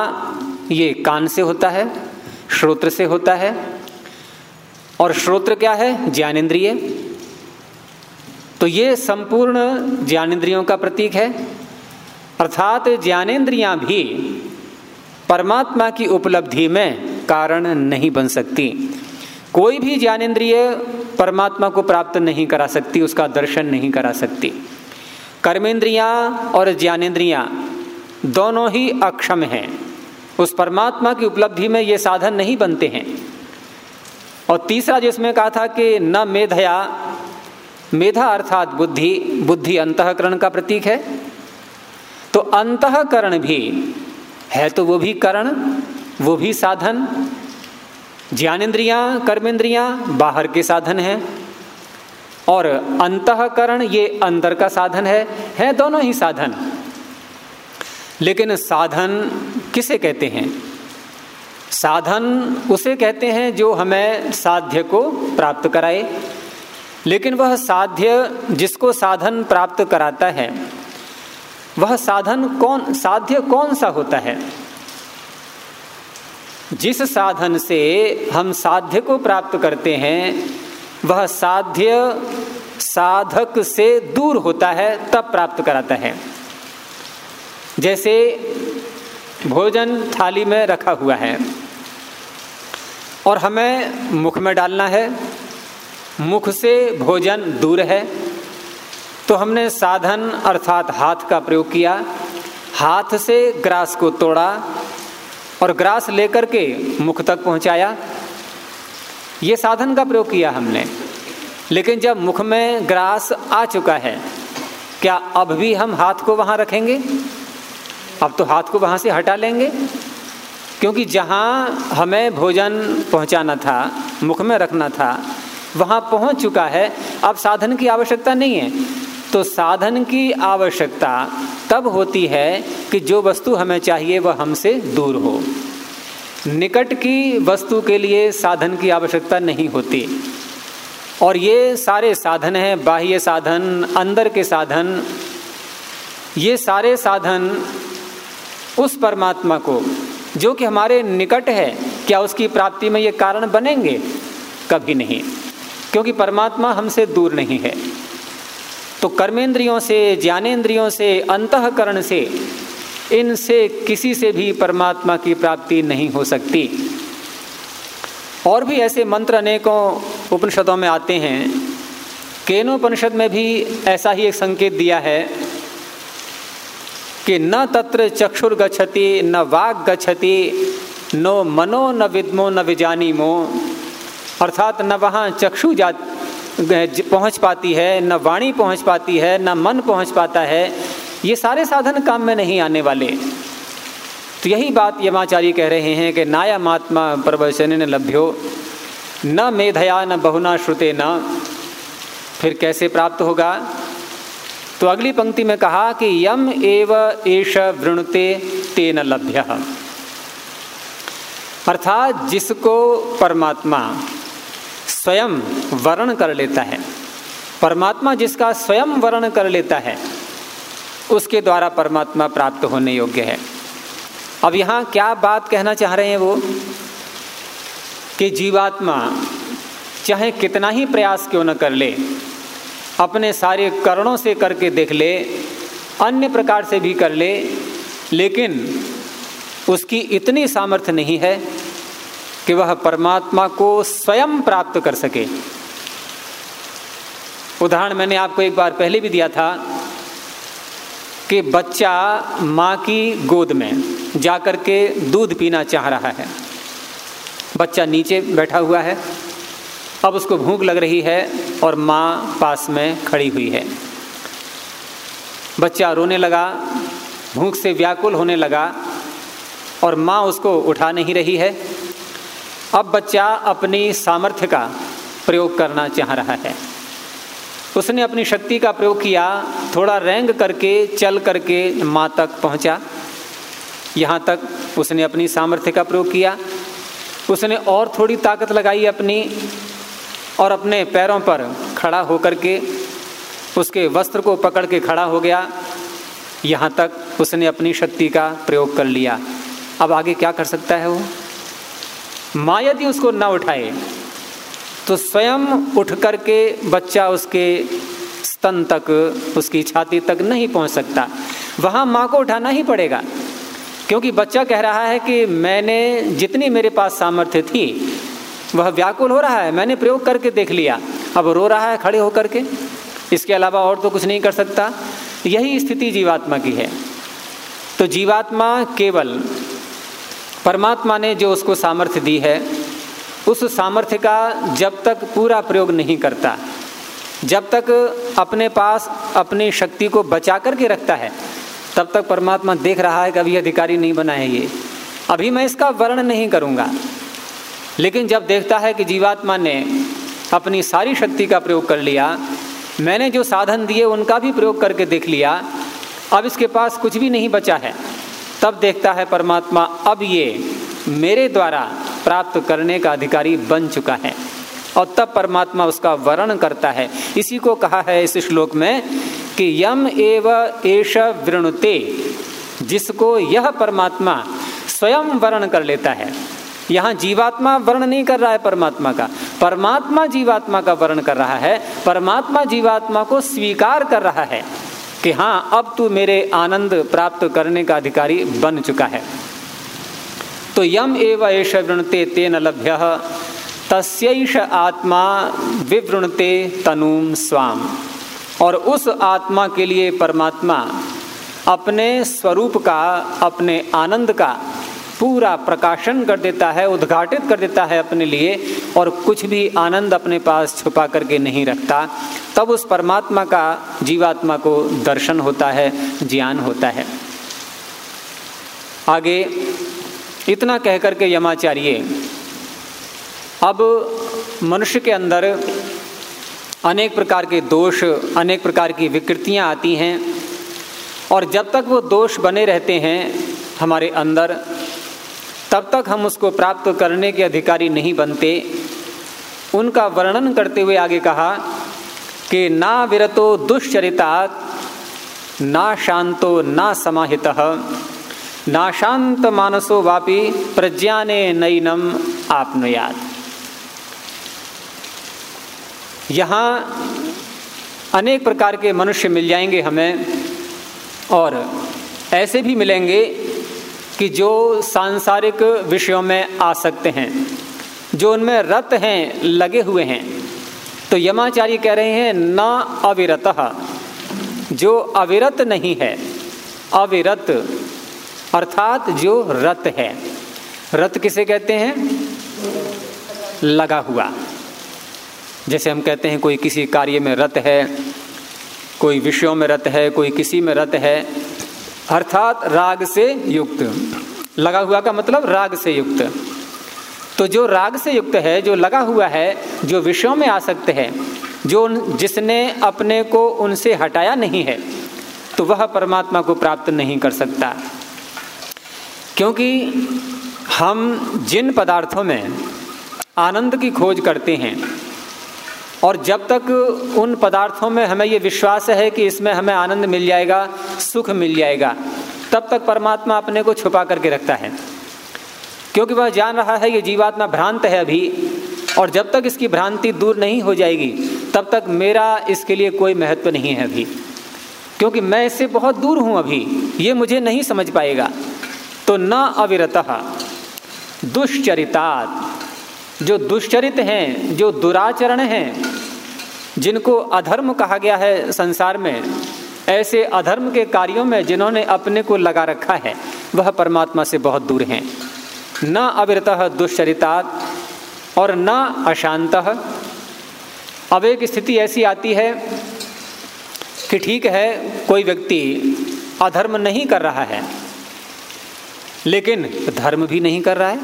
Speaker 1: ये कान से होता है। श्रोत्र से होता है। और श्रोत्र क्या है? ज्ञानेन्द्रिय। तो ये संपूर्ण ज्ञानेन्द्रियों का प्रतीक है। अर्थात ज्ञानेन्द्रियाँ भी परमात्मा की उपलब्धि में कारण नहीं बन सकती। कोई भी ज्ञानेन्द्रिय परमात्मा को प्राप्त नहीं करा सकती, उसका दर्शन नहीं करा सकती। कर्मेंद्रियाँ और ज्ञानेन्द्रियाँ दोनों ही अक्षम हैं। उस परमात्मा की उपलब्धि में ये साधन नहीं बनते हैं। और तीसरा जिसमें कहा था कि न मेधया, मेधा अर्थात बुद्धि बुद्धि अंतकरण का प्रतीक है। तो अंतकरण भी है तो वो भी करण, वो भी साधन। ज्ञानेन्द्रियाँ कर्मेंद्रियाँ बाहर के साधन हैं। और अंतकरण ये अंदर का साधन है है दोनों ही साधन। लेकिन साधन किसे कहते हैं? साधन उसे कहते हैं जो हमें साध्य को प्राप्त कराए। लेकिन वह साध्य जिसको साधन प्राप्त कराता है, वह साधन कौन, साध्य कौन सा होता है? जिस साधन से हम साध्य को प्राप्त करते हैं, वह साध्य साधक से दूर होता है, तब प्राप्त कराता है। जैसे भोजन थाली में रखा हुआ है। और हमें मुख में डालना है। मुख से भोजन दूर है। तो हमने साधन अर्थात हाथ का प्रयोग किया। हाथ से ग्रास को तोड़ा और ग्रास लेकर के मुख तक पहुँचाया। ये साधन का प्रयोग किया हमने। लेकिन जब मुख में ग्रास आ चुका है, क्या अब भी हम हाथ को वहाँ रखेंगे? अब तो हाथ को वहाँ से हटा लेंगे। क्योंकि जहाँ हमें भोजन पहुँचाना था, मुख में रखना था, वहाँ पहुँच चुका है। अब साधन की आवश्यकता नहीं है। तो साधन की आवश्यकता तब होती है कि जो वस्तु हमें चाहिए वह हमसे दूर हो। निकट की वस्तु के लिए साधन की आवश्यकता नहीं होती। और ये सारे साधन हैं, बाह्य साधन, अंदर के साधन। ये सारे साधन उस परमात्मा को, जो कि हमारे निकट है, क्या उसकी प्राप्ति में ये कारण बनेंगे? कभी नहीं, क्योंकि परमात्मा हमसे दूर नहीं है। तो कर्मेंद्रियों से ज्ञानेन्द्रियों से, अंतकरण से, इनसे किसी से भी परमात्मा की प्राप्ति नहीं हो सकती। और भी ऐसे मंत्र अनेकों उपनिषदों में आते हैं। केनोपनिषद में भी ऐसा ही एक संकेत दिया है कि न तत्र चक्षुर गच्छति, न वाग गच्छति, नो मनो न विद्मो न विजानीमो। अर्थात न वहाँ चक्षु जा पहुँच पाती है, न वाणी पहुँच पाती है, न मन पहुँच पाता है। ये सारे साधन काम में नहीं आने वाले। तो यही बात यमाचार्य कह रहे हैं कि नाया महात्मा प्रवचन न लभ्यो। न मेधया न बहुना श्रुते न फिर कैसे प्राप्त होगा? तो अगली पंक्ति में कहा कि यम एव एष वृणुते तेन लभ्य। अर्थात जिसको परमात्मा स्वयं वर्ण कर लेता है, परमात्मा जिसका स्वयं वर्ण कर लेता है, उसके द्वारा परमात्मा प्राप्त होने योग्य है। अब यहाँ क्या बात कहना चाह रहे हैं वो? कि जीवात्मा चाहे कितना ही प्रयास क्यों न कर ले अपने सारे करणों से करके देख ले, अन्य प्रकार से भी कर ले, लेकिन उसकी इतनी सामर्थ्य नहीं है कि वह परमात्मा को स्वयं प्राप्त कर सके। उदाहरण मैंने आपको एक बार पहले भी दिया था कि बच्चा माँ की गोद में जाकर के दूध पीना चाह रहा है। बच्चा नीचे बैठा हुआ है। अब उसको भूख लग रही है और माँ पास में खड़ी हुई है। बच्चा रोने लगा, भूख से व्याकुल होने लगा और माँ उसको उठा नहीं रही है। अब बच्चा अपनी सामर्थ्य का प्रयोग करना चाह रहा है। उसने अपनी शक्ति का प्रयोग किया, थोड़ा रेंग करके, चल करके माँ तक पहुँचा। यहाँ तक उसने अपनी सामर्थ्य का प्रयोग किया। उसने और थोड़ी ताकत लगाई अपनी और अपने पैरों पर खड़ा होकर के उसके वस्त्र को पकड़ के खड़ा हो गया। यहाँ तक उसने अपनी शक्ति का प्रयोग कर लिया। अब आगे क्या कर सकता है वो? माँ यदि उसको न उठाए तो स्वयं उठ करके बच्चा उसके स्तन तक, उसकी छाती तक नहीं पहुँच सकता। वहाँ माँ को उठाना ही पड़ेगा, क्योंकि बच्चा कह रहा है कि मैंने जितनी मेरे पास सामर्थ्य थी वह व्याकुल हो रहा है, मैंने प्रयोग करके देख लिया। अब रो रहा है, खड़े होकर के। इसके अलावा और तो कुछ नहीं कर सकता। यही स्थिति जीवात्मा की है। तो जीवात्मा केवल परमात्मा ने जो उसको सामर्थ्य दी है, उस सामर्थ्य का जब तक पूरा प्रयोग नहीं करता, जब तक अपने पास अपनी शक्ति को बचा करके रखता है, तब तक परमात्मा देख रहा है कि अभी अधिकारी नहीं बना है ये। अभी मैं इसका वर्ण नहीं करूँगा। लेकिन जब देखता है कि जीवात्मा ने अपनी सारी शक्ति का प्रयोग कर लिया, मैंने जो साधन दिए उनका भी प्रयोग करके देख लिया, अब इसके पास कुछ भी नहीं बचा है। तब देखता है परमात्मा, अब ये मेरे द्वारा प्राप्त करने का अधिकारी बन चुका है। और तब परमात्मा उसका वर्ण करता है। इसी को कहा है इस श्लोक में कि यम एव एश वृणुते, जिसको यह परमात्मा स्वयं वर्ण कर लेता है। यहाँ जीवात्मा वर्ण नहीं कर रहा है परमात्मा का। परमात्मा जीवात्मा का वर्ण कर रहा है, परमात्मा जीवात्मा को स्वीकार कर रहा है कि हाँ अब तू मेरे आनंद प्राप्त करने का अधिकारी बन चुका है। तो यम एव एष वृणते तेन लभ्य, तस्यैष आत्मा विवृणते तनुम स्वाम। और उस आत्मा के लिए परमात्मा अपने स्वरूप का, अपने आनंद का पूरा प्रकाशन कर देता है, उद्घाटित कर देता है अपने लिए और कुछ भी आनंद अपने पास छुपा करके नहीं रखता। तब उस परमात्मा का जीवात्मा को दर्शन होता है, ज्ञान होता है। आगे इतना कह करके यमाचार्य, अब मनुष्य के अंदर अनेक प्रकार के दोष, अनेक प्रकार की विकृतियाँ आती हैं और जब तक वो दोष बने रहते हैं हमारे अंदर तब तक हम उसको प्राप्त करने के अधिकारी नहीं बनते। उनका वर्णन करते हुए आगे कहा कि ना विरतो दुश्चरिता ना शांतो ना समाहित। ना शांत मानसो वापी प्रज्ञाने नैनम आपनुयात। यहाँ अनेक प्रकार के मनुष्य मिल जाएँगे हमें और ऐसे भी मिलेंगे कि जो सांसारिक विषयों में आ सकते हैं, जो उनमें रत हैं, लगे हुए हैं। तो यमाचार्य कह रहे हैं, न अविरत, जो अविरत नहीं है, अविरत, अर्थात जो रत है। रत किसे कहते हैं? लगा हुआ। जैसे हम कहते हैं, कोई किसी कार्य में रत है, कोई विषयों में रत है, कोई किसी में रत है अर्थात राग से युक्त। लगा हुआ का मतलब राग से युक्त। तो जो राग से युक्त है, जो लगा हुआ है, जो विषयों में आ सकते हैं, जो जिसने अपने को उनसे हटाया नहीं है तो वह परमात्मा को प्राप्त नहीं कर सकता। क्योंकि हम जिन पदार्थों में आनंद की खोज करते हैं और जब तक उन पदार्थों में हमें ये विश्वास है कि इसमें हमें आनंद मिल जाएगा, सुख मिल जाएगा, तब तक परमात्मा अपने को छुपा करके रखता है। क्योंकि वह जान रहा है ये जीवात्मा भ्रांत है अभी, और जब तक इसकी भ्रांति दूर नहीं हो जाएगी, तब तक मेरा इसके लिए कोई महत्व नहीं है अभी। क्योंकि मैं इससे बहुत दूर हूँ अभी, ये मुझे नहीं समझ पाएगा। तो न अविरत, दुष्चरितात जो दुष्चरित हैं, जो दुराचरण हैं, जिनको अधर्म कहा गया है संसार में, ऐसे अधर्म के कार्यों में जिन्होंने अपने को लगा रखा है, वह परमात्मा से बहुत दूर हैं। न अविरत दुष्चरितात और न अशांत। अब एक स्थिति ऐसी आती है कि ठीक है, कोई व्यक्ति अधर्म नहीं कर रहा है, लेकिन धर्म भी नहीं कर रहा है।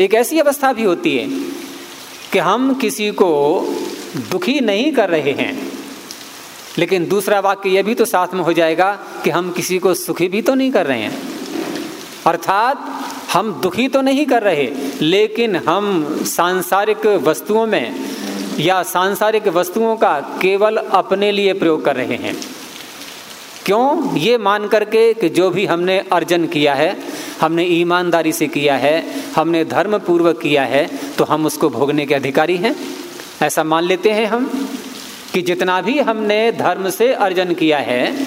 Speaker 1: एक ऐसी अवस्था भी होती है कि हम किसी को दुखी नहीं कर रहे हैं। लेकिन दूसरा वाक्य यह भी तो साथ में हो जाएगा कि हम किसी को सुखी भी तो नहीं कर रहे हैं। अर्थात हम दुखी तो नहीं कर रहे, लेकिन हम सांसारिक वस्तुओं में या सांसारिक वस्तुओं का केवल अपने लिए प्रयोग कर रहे हैं। क्यों? ये मान करके कि जो भी हमने अर्जन किया है, हमने ईमानदारी से किया है, हमने धर्म पूर्वक किया है तो हम उसको भोगने के अधिकारी हैं। ऐसा मान लेते हैं हम कि जितना भी हमने धर्म से अर्जन किया है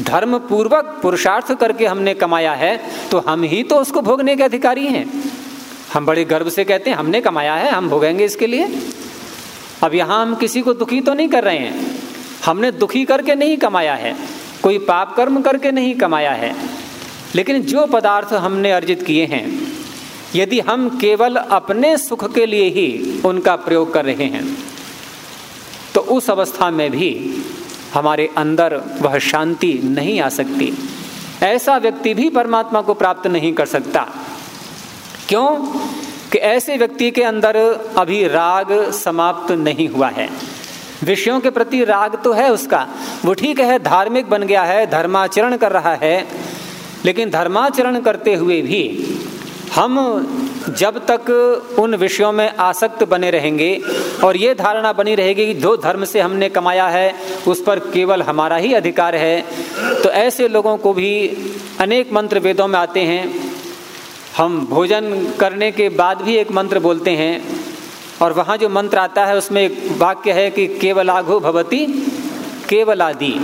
Speaker 1: धर्म पूर्वक पुरुषार्थ करके हमने कमाया है तो हम ही तो उसको भोगने के अधिकारी हैं। हम बड़े गर्व से कहते हैं, हमने कमाया है, हम भोगेंगे इसके लिए। अब यहाँ हम किसी को दुखी तो नहीं कर रहे हैं। हमने दुखी करके नहीं कमाया है। कोई पाप कर्म करके नहीं कमाया है, लेकिन जो पदार्थ हमने अर्जित किए हैं, यदि हम केवल अपने सुख के लिए ही उनका प्रयोग कर रहे हैं तो उस अवस्था में भी हमारे अंदर वह शांति नहीं आ सकती। ऐसा व्यक्ति भी परमात्मा को प्राप्त नहीं कर सकता। क्यों? कि ऐसे व्यक्ति के अंदर अभी राग समाप्त नहीं हुआ है। विषयों के प्रति राग तो है उसका। वो ठीक है, धार्मिक बन गया है, धर्माचरण कर रहा है, लेकिन धर्माचरण करते हुए भी हम जब तक उन विषयों में आसक्त बने रहेंगे और ये धारणा बनी रहेगी कि जो धर्म से हमने कमाया है, उस पर केवल हमारा ही अधिकार है तो ऐसे लोगों को भी अनेक मंत्र वेदों में आते हैं। हम भोजन करने के बाद भी एक मंत्र बोलते हैं और वहाँ जो मंत्र आता है, उसमें एक वाक्य है कि केवलाघो भवती, केवलादि।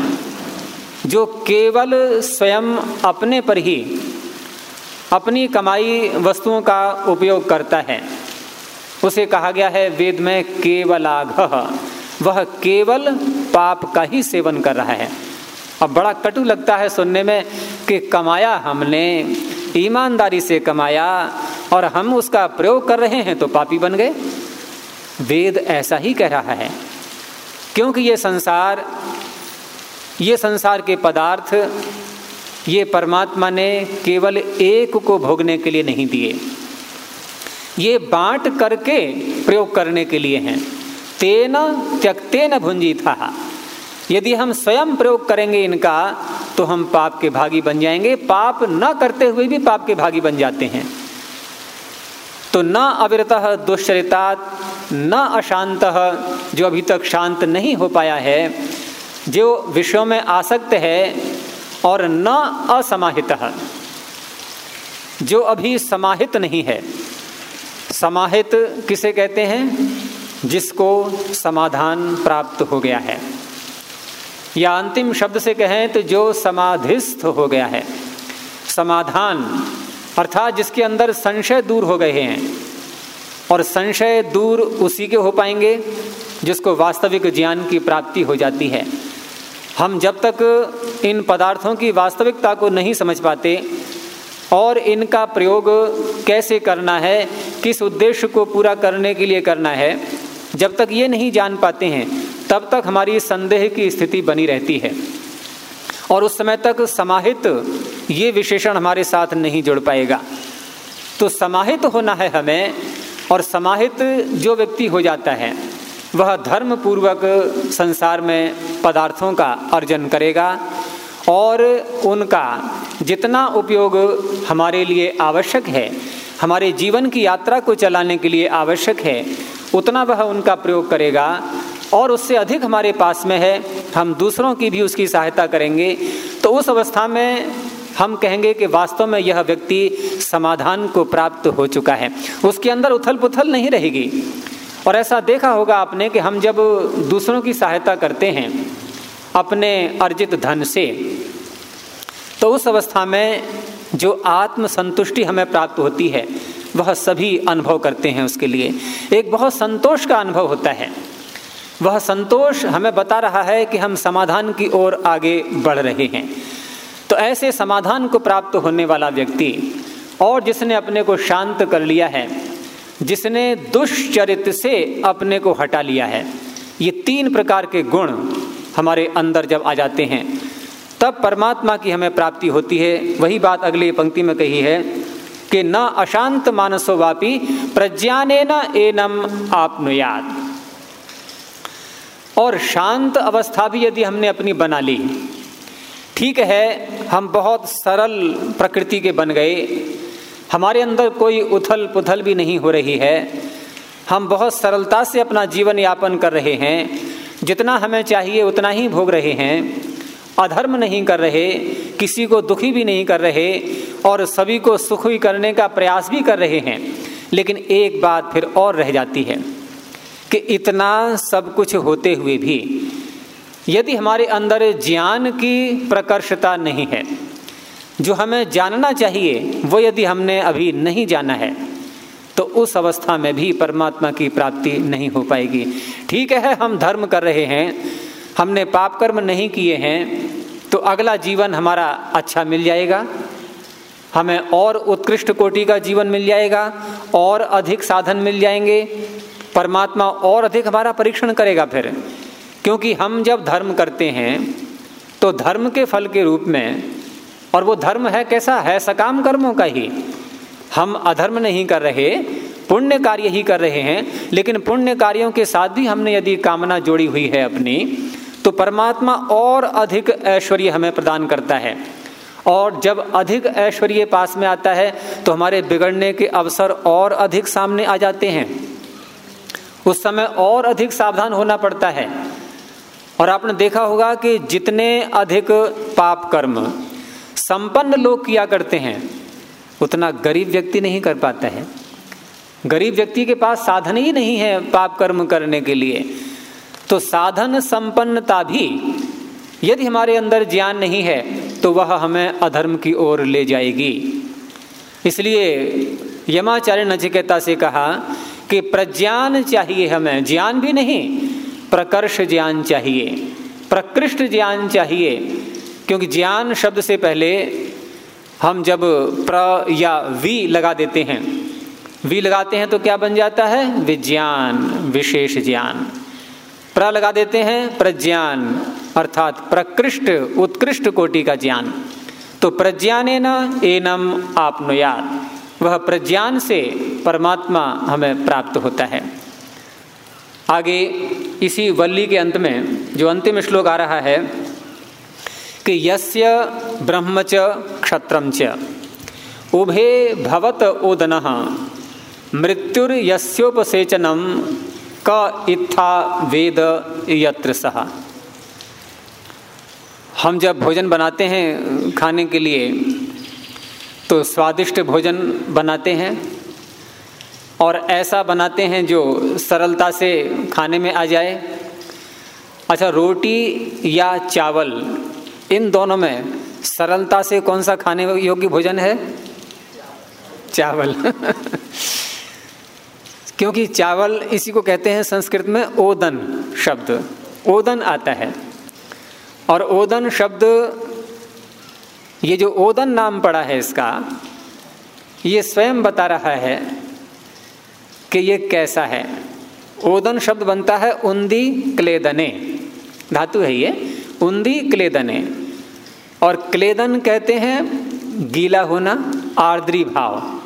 Speaker 1: जो केवल स्वयं अपने पर ही अपनी कमाई वस्तुओं का उपयोग करता है, उसे कहा गया है वेद में केवलाघ। वह केवल पाप का ही सेवन कर रहा है। अब बड़ा कटु लगता है सुनने में कि कमाया हमने, ईमानदारी से कमाया, और हम उसका प्रयोग कर रहे हैं तो पापी बन गए। वेद ऐसा ही कह रहा है। क्योंकि ये संसार ये संसार के पदार्थ, ये परमात्मा ने केवल एक को भोगने के लिए नहीं दिए। ये बांट करके प्रयोग करने के लिए हैं। तेना तेन त्यक्तेन भुंजी था यदि हम स्वयं प्रयोग करेंगे इनका तो हम पाप के भागी बन जाएँगे। पाप न करते हुए भी पाप के भागी बन जाते हैं। तो न अविरत दुश्चरिता न अशांत जो अभी तक शांत नहीं हो पाया है, जो विषयों में आसक्त है और न असमाहित जो अभी समाहित नहीं है। समाहित किसे कहते हैं? जिसको समाधान प्राप्त हो गया है। या अंतिम शब्द से कहें तो जो समाधिस्थ हो गया है। समाधान, अर्थात जिसके अंदर संशय दूर हो गए हैं। और संशय दूर उसी के हो पाएँगे, जिसको वास्तविक ज्ञान की प्राप्ति हो जाती है। हम जब तक इन पदार्थों की वास्तविकता को नहीं समझ पाते, और इनका प्रयोग कैसे करना है, किस उद्देश्य को पूरा करने के लिए करना है, जब तक ये नहीं जान पाते हैं, तब तक हमारी संदेह की स्थिति बनी रहती है। और उस समय तक समाहित ये विशेषण हमारे साथ नहीं जुड़ पाएगा। तो समाहित होना है हमें और समाहित जो व्यक्ति हो जाता है, वह धर्म पूर्वक संसार में पदार्थों का अर्जन करेगा और उनका जितना उपयोग हमारे लिए आवश्यक है, हमारे जीवन की यात्रा को चलाने के लिए आवश्यक है, उतना वह उनका प्रयोग करेगा और उससे अधिक हमारे पास में है, हम दूसरों की भी उसकी सहायता करेंगे। तो उस अवस्था में हम कहेंगे कि वास्तव में यह व्यक्ति समाधान को प्राप्त हो चुका है। उसके अंदर उथल पुथल नहीं रहेगी। और ऐसा देखा होगा आपने कि हम जब दूसरों की सहायता करते हैं, अपने अर्जित धन से तो उस अवस्था में जो आत्म संतुष्टि हमें प्राप्त होती है, वह सभी अनुभव करते हैं उसके लिए। एक बहुत संतोष का अनुभव होता है। वह संतोष हमें बता रहा है कि हम समाधान की ओर आगे बढ़ रहे हैं। तो ऐसे समाधान को प्राप्त होने वाला व्यक्ति और जिसने अपने को शांत कर लिया है, जिसने दुष्चरित से अपने को हटा लिया है, ये तीन प्रकार के गुण हमारे अंदर जब आ जाते हैं, तब परमात्मा की हमें प्राप्ति होती है। वही बात अगली पंक्ति में कही है कि न अशांत मानसो वापी प्रज्ञाने न एनम आपनुयात। और शांत अवस्था भी यदि हमने अपनी बना ली ठीक है, हम बहुत सरल प्रकृति के बन गए। हमारे अंदर कोई उथल पुथल भी नहीं हो रही है। हम बहुत सरलता से अपना जीवन यापन कर रहे हैं। जितना हमें चाहिए, उतना ही भोग रहे हैं। अधर्म नहीं कर रहे, किसी को दुखी भी नहीं कर रहे, और सभी को सुखी करने का प्रयास भी कर रहे हैं। लेकिन एक बात फिर और रह जाती है कि इतना सब कुछ होते हुए भी यदि हमारे अंदर ज्ञान की प्रकर्षता नहीं है, जो हमें जानना चाहिए, वो यदि हमने अभी नहीं जाना है तो उस अवस्था में भी परमात्मा की प्राप्ति नहीं हो पाएगी। ठीक है, हम धर्म कर रहे हैं, हमने पाप कर्म नहीं किए हैं तो अगला जीवन हमारा अच्छा मिल जाएगा, हमें और उत्कृष्ट कोटि का जीवन मिल जाएगा, और अधिक साधन मिल जाएँगे, परमात्मा और अधिक हमारा परीक्षण करेगा फिर। क्योंकि हम जब धर्म करते हैं तो धर्म के फल के रूप में, और वो धर्म है कैसा है, सकाम कर्मों का ही। हम अधर्म नहीं कर रहे, पुण्य कार्य ही कर रहे हैं, लेकिन पुण्य कार्यों के साथ भी हमने यदि कामना जोड़ी हुई है अपनी तो परमात्मा और अधिक ऐश्वर्य हमें प्रदान करता है। और जब अधिक ऐश्वर्य पास में आता है तो हमारे बिगड़ने के अवसर और अधिक सामने आ जाते हैं। उस समय और अधिक सावधान होना पड़ता है। और आपने देखा होगा कि जितने अधिक पाप कर्म संपन्न लोग किया करते हैं, उतना गरीब व्यक्ति नहीं कर पाता है। गरीब व्यक्ति के पास साधन ही नहीं है पाप कर्म करने के लिए। तो साधन संपन्नता भी, यदि हमारे अंदर ज्ञान नहीं है तो वह हमें अधर्म की ओर ले जाएगी। इसलिए यमाचार्य नचिकेता से कहा कि प्रज्ञान चाहिए हमें, ज्ञान भी नहीं प्रकर्ष ज्ञान चाहिए। प्रकृष्ट ज्ञान चाहिए, क्योंकि ज्ञान शब्द से पहले हम जब प्र या वी लगा देते हैं, वी लगाते हैं तो क्या बन जाता है? विज्ञान, विशेष ज्ञान। प्र लगा देते हैं प्रज्ञान, अर्थात प्रकृष्ट, उत्कृष्ट कोटि का ज्ञान। तो प्रज्ञान न एनम आपनुयात। वह प्रज्ञान से परमात्मा हमें प्राप्त होता है। आगे इसी वल्ली के अंत में, जो अंतिम श्लोक आ रहा है, कि यस्य ब्रह्म च क्षत्रम च उभे भवत ओदन मृत्युर्यस्योपसेचनम क इत्था वेद यत्र सहा हम जब भोजन बनाते हैं खाने के लिए तो स्वादिष्ट भोजन बनाते हैं और ऐसा बनाते हैं जो सरलता से खाने में आ जाए। अच्छा रोटी या चावल, इन दोनों में सरलता से कौन सा खाने योग्य भोजन है? चावल। क्योंकि चावल इसी को कहते हैं संस्कृत में ओदन शब्द। ओदन आता है। और ओदन शब्द, ये जो ओदन नाम पड़ा है इसका, ये स्वयं बता रहा है कि ये कैसा है? ओदन शब्द बनता है उन्दी क्लेदने। धातु है ये उन्दी क्लेदने। और क्लेदन कहते हैं गीला होना, आर्द्री भाव।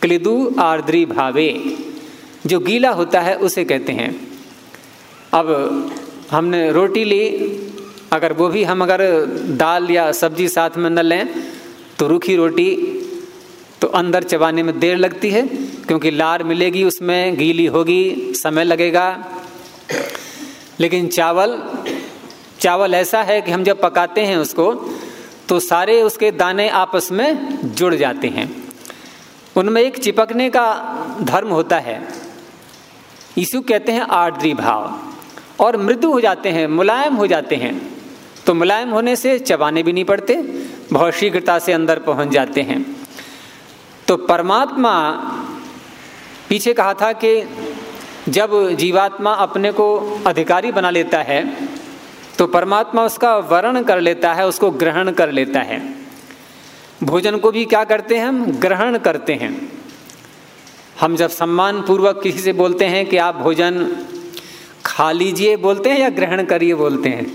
Speaker 1: क्लिदु आर्द्री भावे। जो गीला होता है उसे कहते हैं। अब हमने रोटी ली, अगर वो भी हम अगर दाल या सब्ज़ी साथ में न लें तो रूखी रोटी तो अंदर चबाने में देर लगती है। क्योंकि लार मिलेगी, उसमें गीली होगी, समय लगेगा। लेकिन चावल चावल ऐसा है कि हम जब पकाते हैं उसको तो सारे उसके दाने आपस में जुड़ जाते हैं। उनमें एक चिपकने का धर्म होता है। यीशु कहते हैं, आर्द्री भाव। और मृदु हो जाते हैं, मुलायम हो जाते हैं। तो मुलायम होने से चबाने भी नहीं पड़ते, बहुत शीघ्रता से अंदर पहुँच जाते हैं। तो परमात्मा पीछे कहा था कि जब जीवात्मा अपने को अधिकारी बना लेता है तो परमात्मा उसका वर्ण कर लेता है, उसको ग्रहण कर लेता है। भोजन को भी क्या करते हैं हम? ग्रहण करते हैं। हम जब सम्मान पूर्वक किसी से बोलते हैं कि आप भोजन खा लीजिए बोलते हैं या ग्रहण करिए बोलते हैं?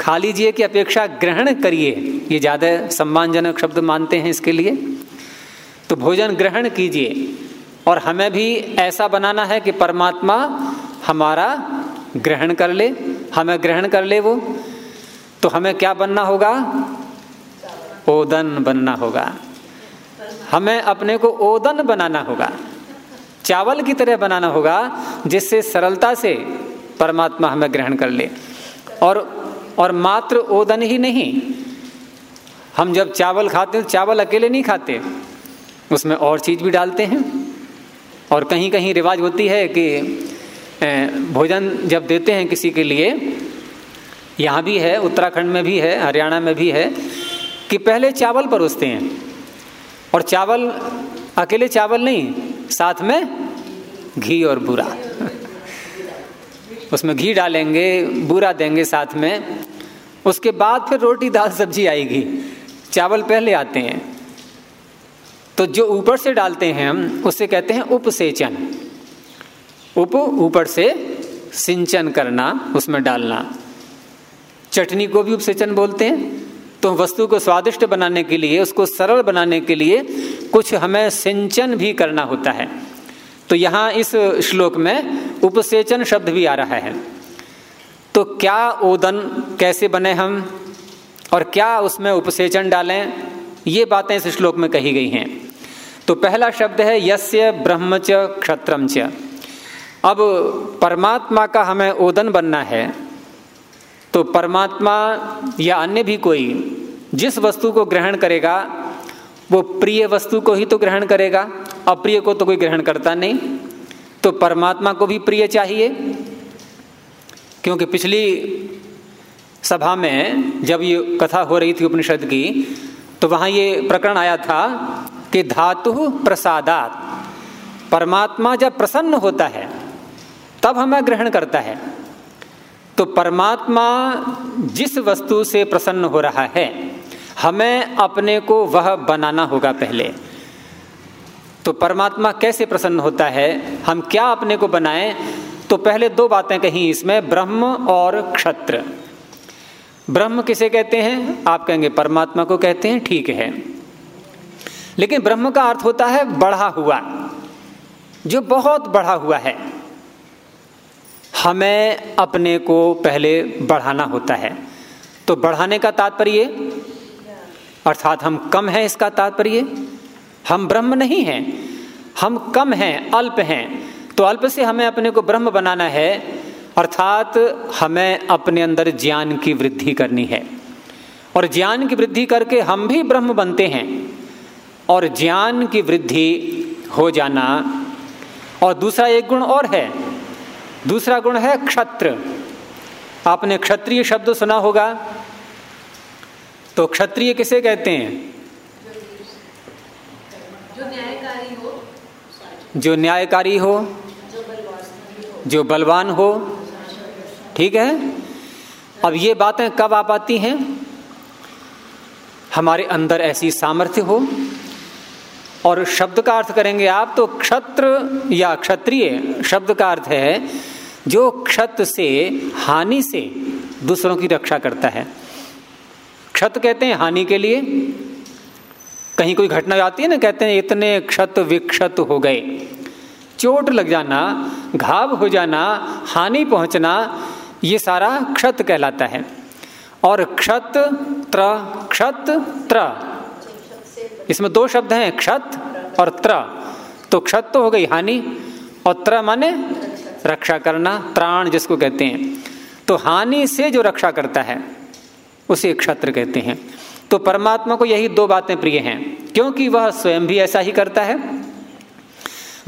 Speaker 1: खा लीजिए की अपेक्षा ग्रहण करिए, ये ज़्यादा सम्मानजनक शब्द मानते हैं इसके लिए। तो भोजन ग्रहण कीजिए। और हमें भी ऐसा बनाना है कि परमात्मा हमारा ग्रहण कर ले। हमें ग्रहण कर ले वो। तो हमें क्या बनना होगा? ओदन बनना होगा। हमें अपने को ओदन बनाना होगा। चावल की तरह बनाना होगा, जिससे सरलता से परमात्मा हमें ग्रहण कर ले। और और मात्र ओदन ही नहीं। हम जब चावल खाते हैं तो चावल अकेले नहीं खाते। उसमें और चीज़ भी डालते हैं। और कहीं कहीं रिवाज होती है कि भोजन जब देते हैं किसी के लिए, यहाँ भी है, उत्तराखंड में भी है, हरियाणा में भी है, कि पहले चावल परोसते हैं। और चावल, अकेले चावल नहीं, साथ में घी और बुरा। उसमें घी डालेंगे, बुरा देंगे साथ में, उसके बाद फिर रोटी, दाल, सब्ज़ी आएगी। चावल पहले आते हैं। तो जो ऊपर से डालते हैं हम, उसे कहते हैं उपसेचन। उप ऊपर से सिंचन करना, उसमें डालना। चटनी को भी उपसेचन बोलते हैं। तो वस्तु को स्वादिष्ट बनाने के लिए, उसको सरल बनाने के लिए कुछ हमें सिंचन भी करना होता है। तो यहाँ इस श्लोक में उपसेचन शब्द भी आ रहा है। तो क्या ओदन कैसे बने हम, और क्या उसमें उपसेचन डालें, ये बातें इस श्लोक में कही गई हैं। तो पहला शब्द है यस्य ब्रह्म च क्षत्रम च। अब परमात्मा का हमें ओदन बनना है तो परमात्मा या अन्य भी कोई जिस वस्तु को ग्रहण करेगा, वो प्रिय वस्तु को ही तो ग्रहण करेगा, अप्रिय को तो कोई ग्रहण करता नहीं तो परमात्मा को भी प्रिय चाहिए। क्योंकि पिछली सभा में जब ये कथा हो रही थी उपनिषद की तो वहाँ ये प्रकरण आया था कि धातु प्रसादात, परमात्मा जब प्रसन्न होता है, तब हमें ग्रहण करता है। तो परमात्मा जिस वस्तु से प्रसन्न हो रहा है, हमें अपने को वह बनाना होगा पहले। तो परमात्मा कैसे प्रसन्न होता है, हम क्या अपने को बनाएँ तो पहले दो बातें कहीं इसमें, ब्रह्म और क्षत्र। ब्रह्म किसे कहते हैं? आप कहेंगे परमात्मा को कहते हैं, ठीक है। लेकिन ब्रह्म का अर्थ होता है बढ़ा हुआ, जो बहुत बढ़ा हुआ है। हमें अपने को पहले बढ़ाना होता है। तो बढ़ाने का तात्पर्य? अर्थात हम कम हैं इसका तात्पर्य? हम ब्रह्म नहीं हैं। हम कम हैं, अल्प हैं। तो अल्प से हमें अपने को ब्रह्म बनाना है अर्थात हमें अपने अंदर ज्ञान की वृद्धि करनी है। और ज्ञान की वृद्धि करके हम भी ब्रह्म बनते हैं। और ज्ञान की वृद्धि हो जाना। और दूसरा एक गुण और है। दूसरा गुण है क्षत्र। आपने क्षत्रिय शब्द सुना होगा। तो क्षत्रिय किसे कहते हैं? जो न्यायकारी हो जो न्यायकारी हो जो बलवान हो ठीक है? अब ये बातें कब आ पाती हैं? हमारे अंदर ऐसी सामर्थ्य हो, और शब्द का अर्थ करेंगे आप तो क्षत्र या क्षत्रिय शब्द का अर्थ है, जो क्षत से हानि से दूसरों की रक्षा करता है। क्षत कहते हैं हानि के लिए। कहीं कोई घटना आती है ना, कहते हैं, इतने क्षत विक्षत हो गए। चोट लग जाना, घाव हो जाना, हानि पहुँचना ये सारा क्षत कहलाता है। और क्षत, त्र क्षत, त्र। इसमें दो शब्द हैं, क्षत और त्र। तो क्षत तो हो गई हानि और त्र माने रक्षा करना, त्राण जिसको कहते हैं। तो हानि से जो रक्षा करता है, उसे क्षत्र कहते हैं। तो परमात्मा को यही दो बातें प्रिय हैं, क्योंकि वह स्वयं भी ऐसा ही करता है।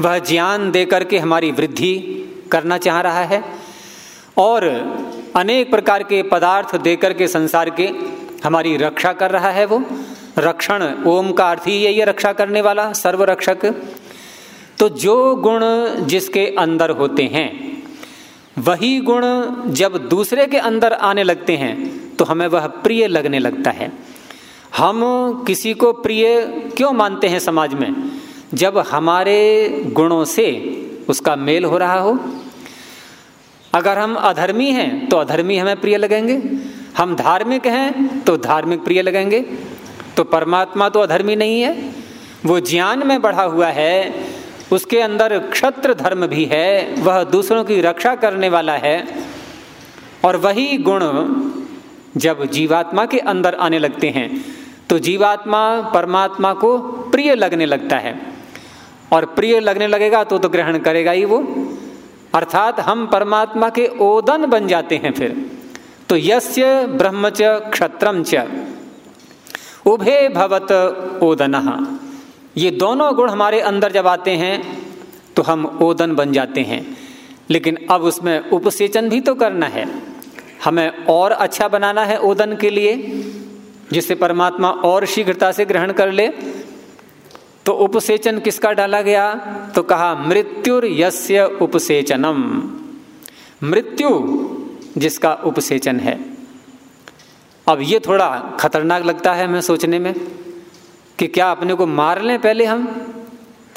Speaker 1: वह ज्ञान दे करके हमारी वृद्धि करना चाह रहा है और अनेक प्रकार के पदार्थ देकर के संसार के हमारी रक्षा कर रहा है वो। रक्षण ओम का अर्थ ही यही रक्षा करने वाला, सर्वरक्षक। तो जो गुण जिसके अंदर होते हैं, वही गुण जब दूसरे के अंदर आने लगते हैं तो हमें वह प्रिय लगने लगता है। हम किसी को प्रिय क्यों मानते हैं समाज में? जब हमारे गुणों से उसका मेल हो रहा हो अगर हम अधर्मी हैं तो अधर्मी हमें प्रिय लगेंगे। हम धार्मिक हैं तो धार्मिक प्रिय लगेंगे। तो परमात्मा तो अधर्मी नहीं है, वो ज्ञान में बढ़ा हुआ है, उसके अंदर क्षत्र धर्म भी है, वह दूसरों की रक्षा करने वाला है। और वही गुण जब जीवात्मा के अंदर आने लगते हैं तो जीवात्मा परमात्मा को प्रिय लगने लगता है। और प्रिय लगने लगेगा तो तो ग्रहण करेगा ही वो। अर्थात हम परमात्मा के ओदन बन जाते हैं फिर। तो यस्य ब्रह्म च क्षत्रम च उभे भवत ओदन। ये दोनों गुण हमारे अंदर जब आते हैं तो हम ओदन बन जाते हैं। लेकिन अब उसमें उपसेचन भी तो करना है। हमें और अच्छा बनाना है ओदन के लिए, जिससे परमात्मा और शीघ्रता से ग्रहण कर ले तो उपसेचन किसका डाला गया? तो कहा मृत्युर यस्य उपसेचनम। मृत्यु जिसका उपसेचन है। अब ये थोड़ा खतरनाक लगता है हमें सोचने में कि क्या अपने को मार लें पहले हम,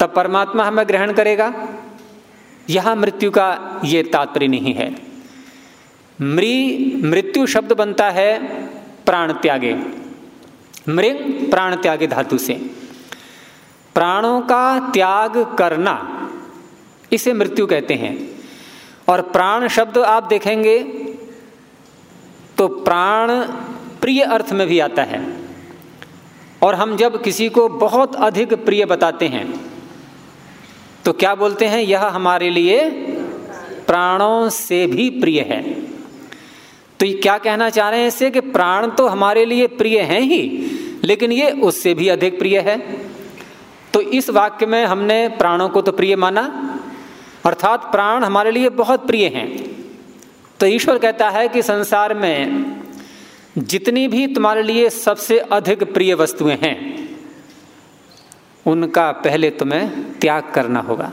Speaker 1: तब परमात्मा हमें ग्रहण करेगा? यहाँ मृत्यु का ये तात्पर्य नहीं है। मृ, मृत्यु शब्द बनता है प्राण त्यागे मृंग प्राण त्यागे धातु से। प्राणों का त्याग करना, इसे मृत्यु कहते हैं। और प्राण शब्द आप देखेंगे तो प्राण प्रिय अर्थ में भी आता है। और हम जब किसी को बहुत अधिक प्रिय बताते हैं तो क्या बोलते हैं, यह हमारे लिए प्राणों से भी प्रिय है। तो ये क्या कहना चाह रहे हैं इससे कि प्राण तो हमारे लिए प्रिय हैं ही, लेकिन ये उससे भी अधिक प्रिय है। तो इस वाक्य में हमने प्राणों को तो प्रिय माना, अर्थात प्राण हमारे लिए बहुत प्रिय हैं। तो ईश्वर कहता है कि संसार में जितनी भी तुम्हारे लिए सबसे अधिक प्रिय वस्तुएँ हैं, उनका पहले तुम्हें त्याग करना होगा।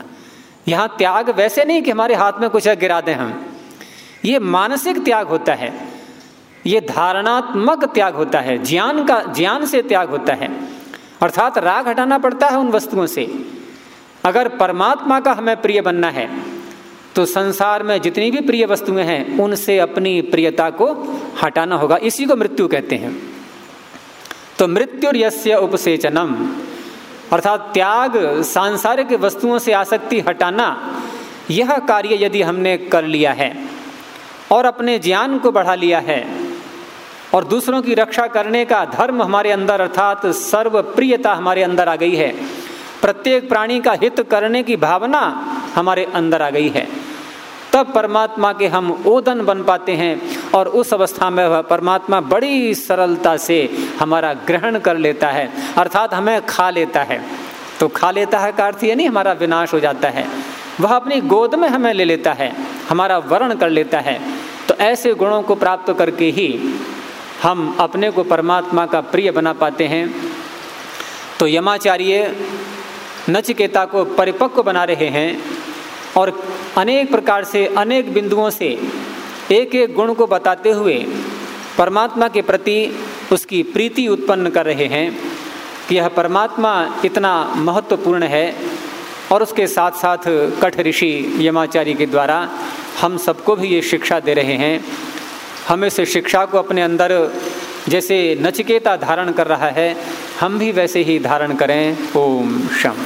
Speaker 1: यहाँ त्याग वैसे नहीं कि हमारे हाथ में कुछ है, गिरा दें हम। ये मानसिक त्याग होता है, ये धारणात्मक त्याग होता है, ज्ञान का, ज्ञान से त्याग होता है। अर्थात राग हटाना पड़ता है उन वस्तुओं से। अगर परमात्मा का हमें प्रिय बनना है तो संसार में जितनी भी प्रिय वस्तुएँ हैं, उनसे अपनी प्रियता को हटाना होगा। इसी को मृत्यु कहते हैं। तो मृत्यु यस्य उपसेचनम, अर्थात त्याग, सांसारिक वस्तुओं से आसक्ति हटाना, यह कार्य यदि हमने कर लिया है और अपने ज्ञान को बढ़ा लिया है और दूसरों की रक्षा करने का धर्म हमारे अंदर अर्थात सर्वप्रियता हमारे अंदर आ गई है। प्रत्येक प्राणी का हित करने की भावना हमारे अंदर आ गई है। तब परमात्मा के हम ओदन बन पाते हैं और उस अवस्था में वह परमात्मा बड़ी सरलता से हमारा ग्रहण कर लेता है, अर्थात हमें खा लेता है। तो खा लेता है का अर्थ हमारा विनाश हो जाता है। वह अपनी गोद में हमें ले लेता है, हमारा वर्ण कर लेता है। तो ऐसे गुणों को प्राप्त करके ही हम अपने को परमात्मा का प्रिय बना पाते हैं। तो यमाचार्य नचिकेता को परिपक्व बना रहे हैं और अनेक प्रकार से, अनेक बिंदुओं से एक एक गुण को बताते हुए परमात्मा के प्रति उसकी प्रीति उत्पन्न कर रहे हैं कि यह परमात्मा इतना महत्वपूर्ण है और उसके साथ साथ कठ ऋषि यमाचार्य के द्वारा हम सबको भी ये शिक्षा दे रहे हैं। हम इस शिक्षा को अपने अंदर जैसे नचिकेता धारण कर रहा है, हम भी वैसे ही धारण करें। ओम शम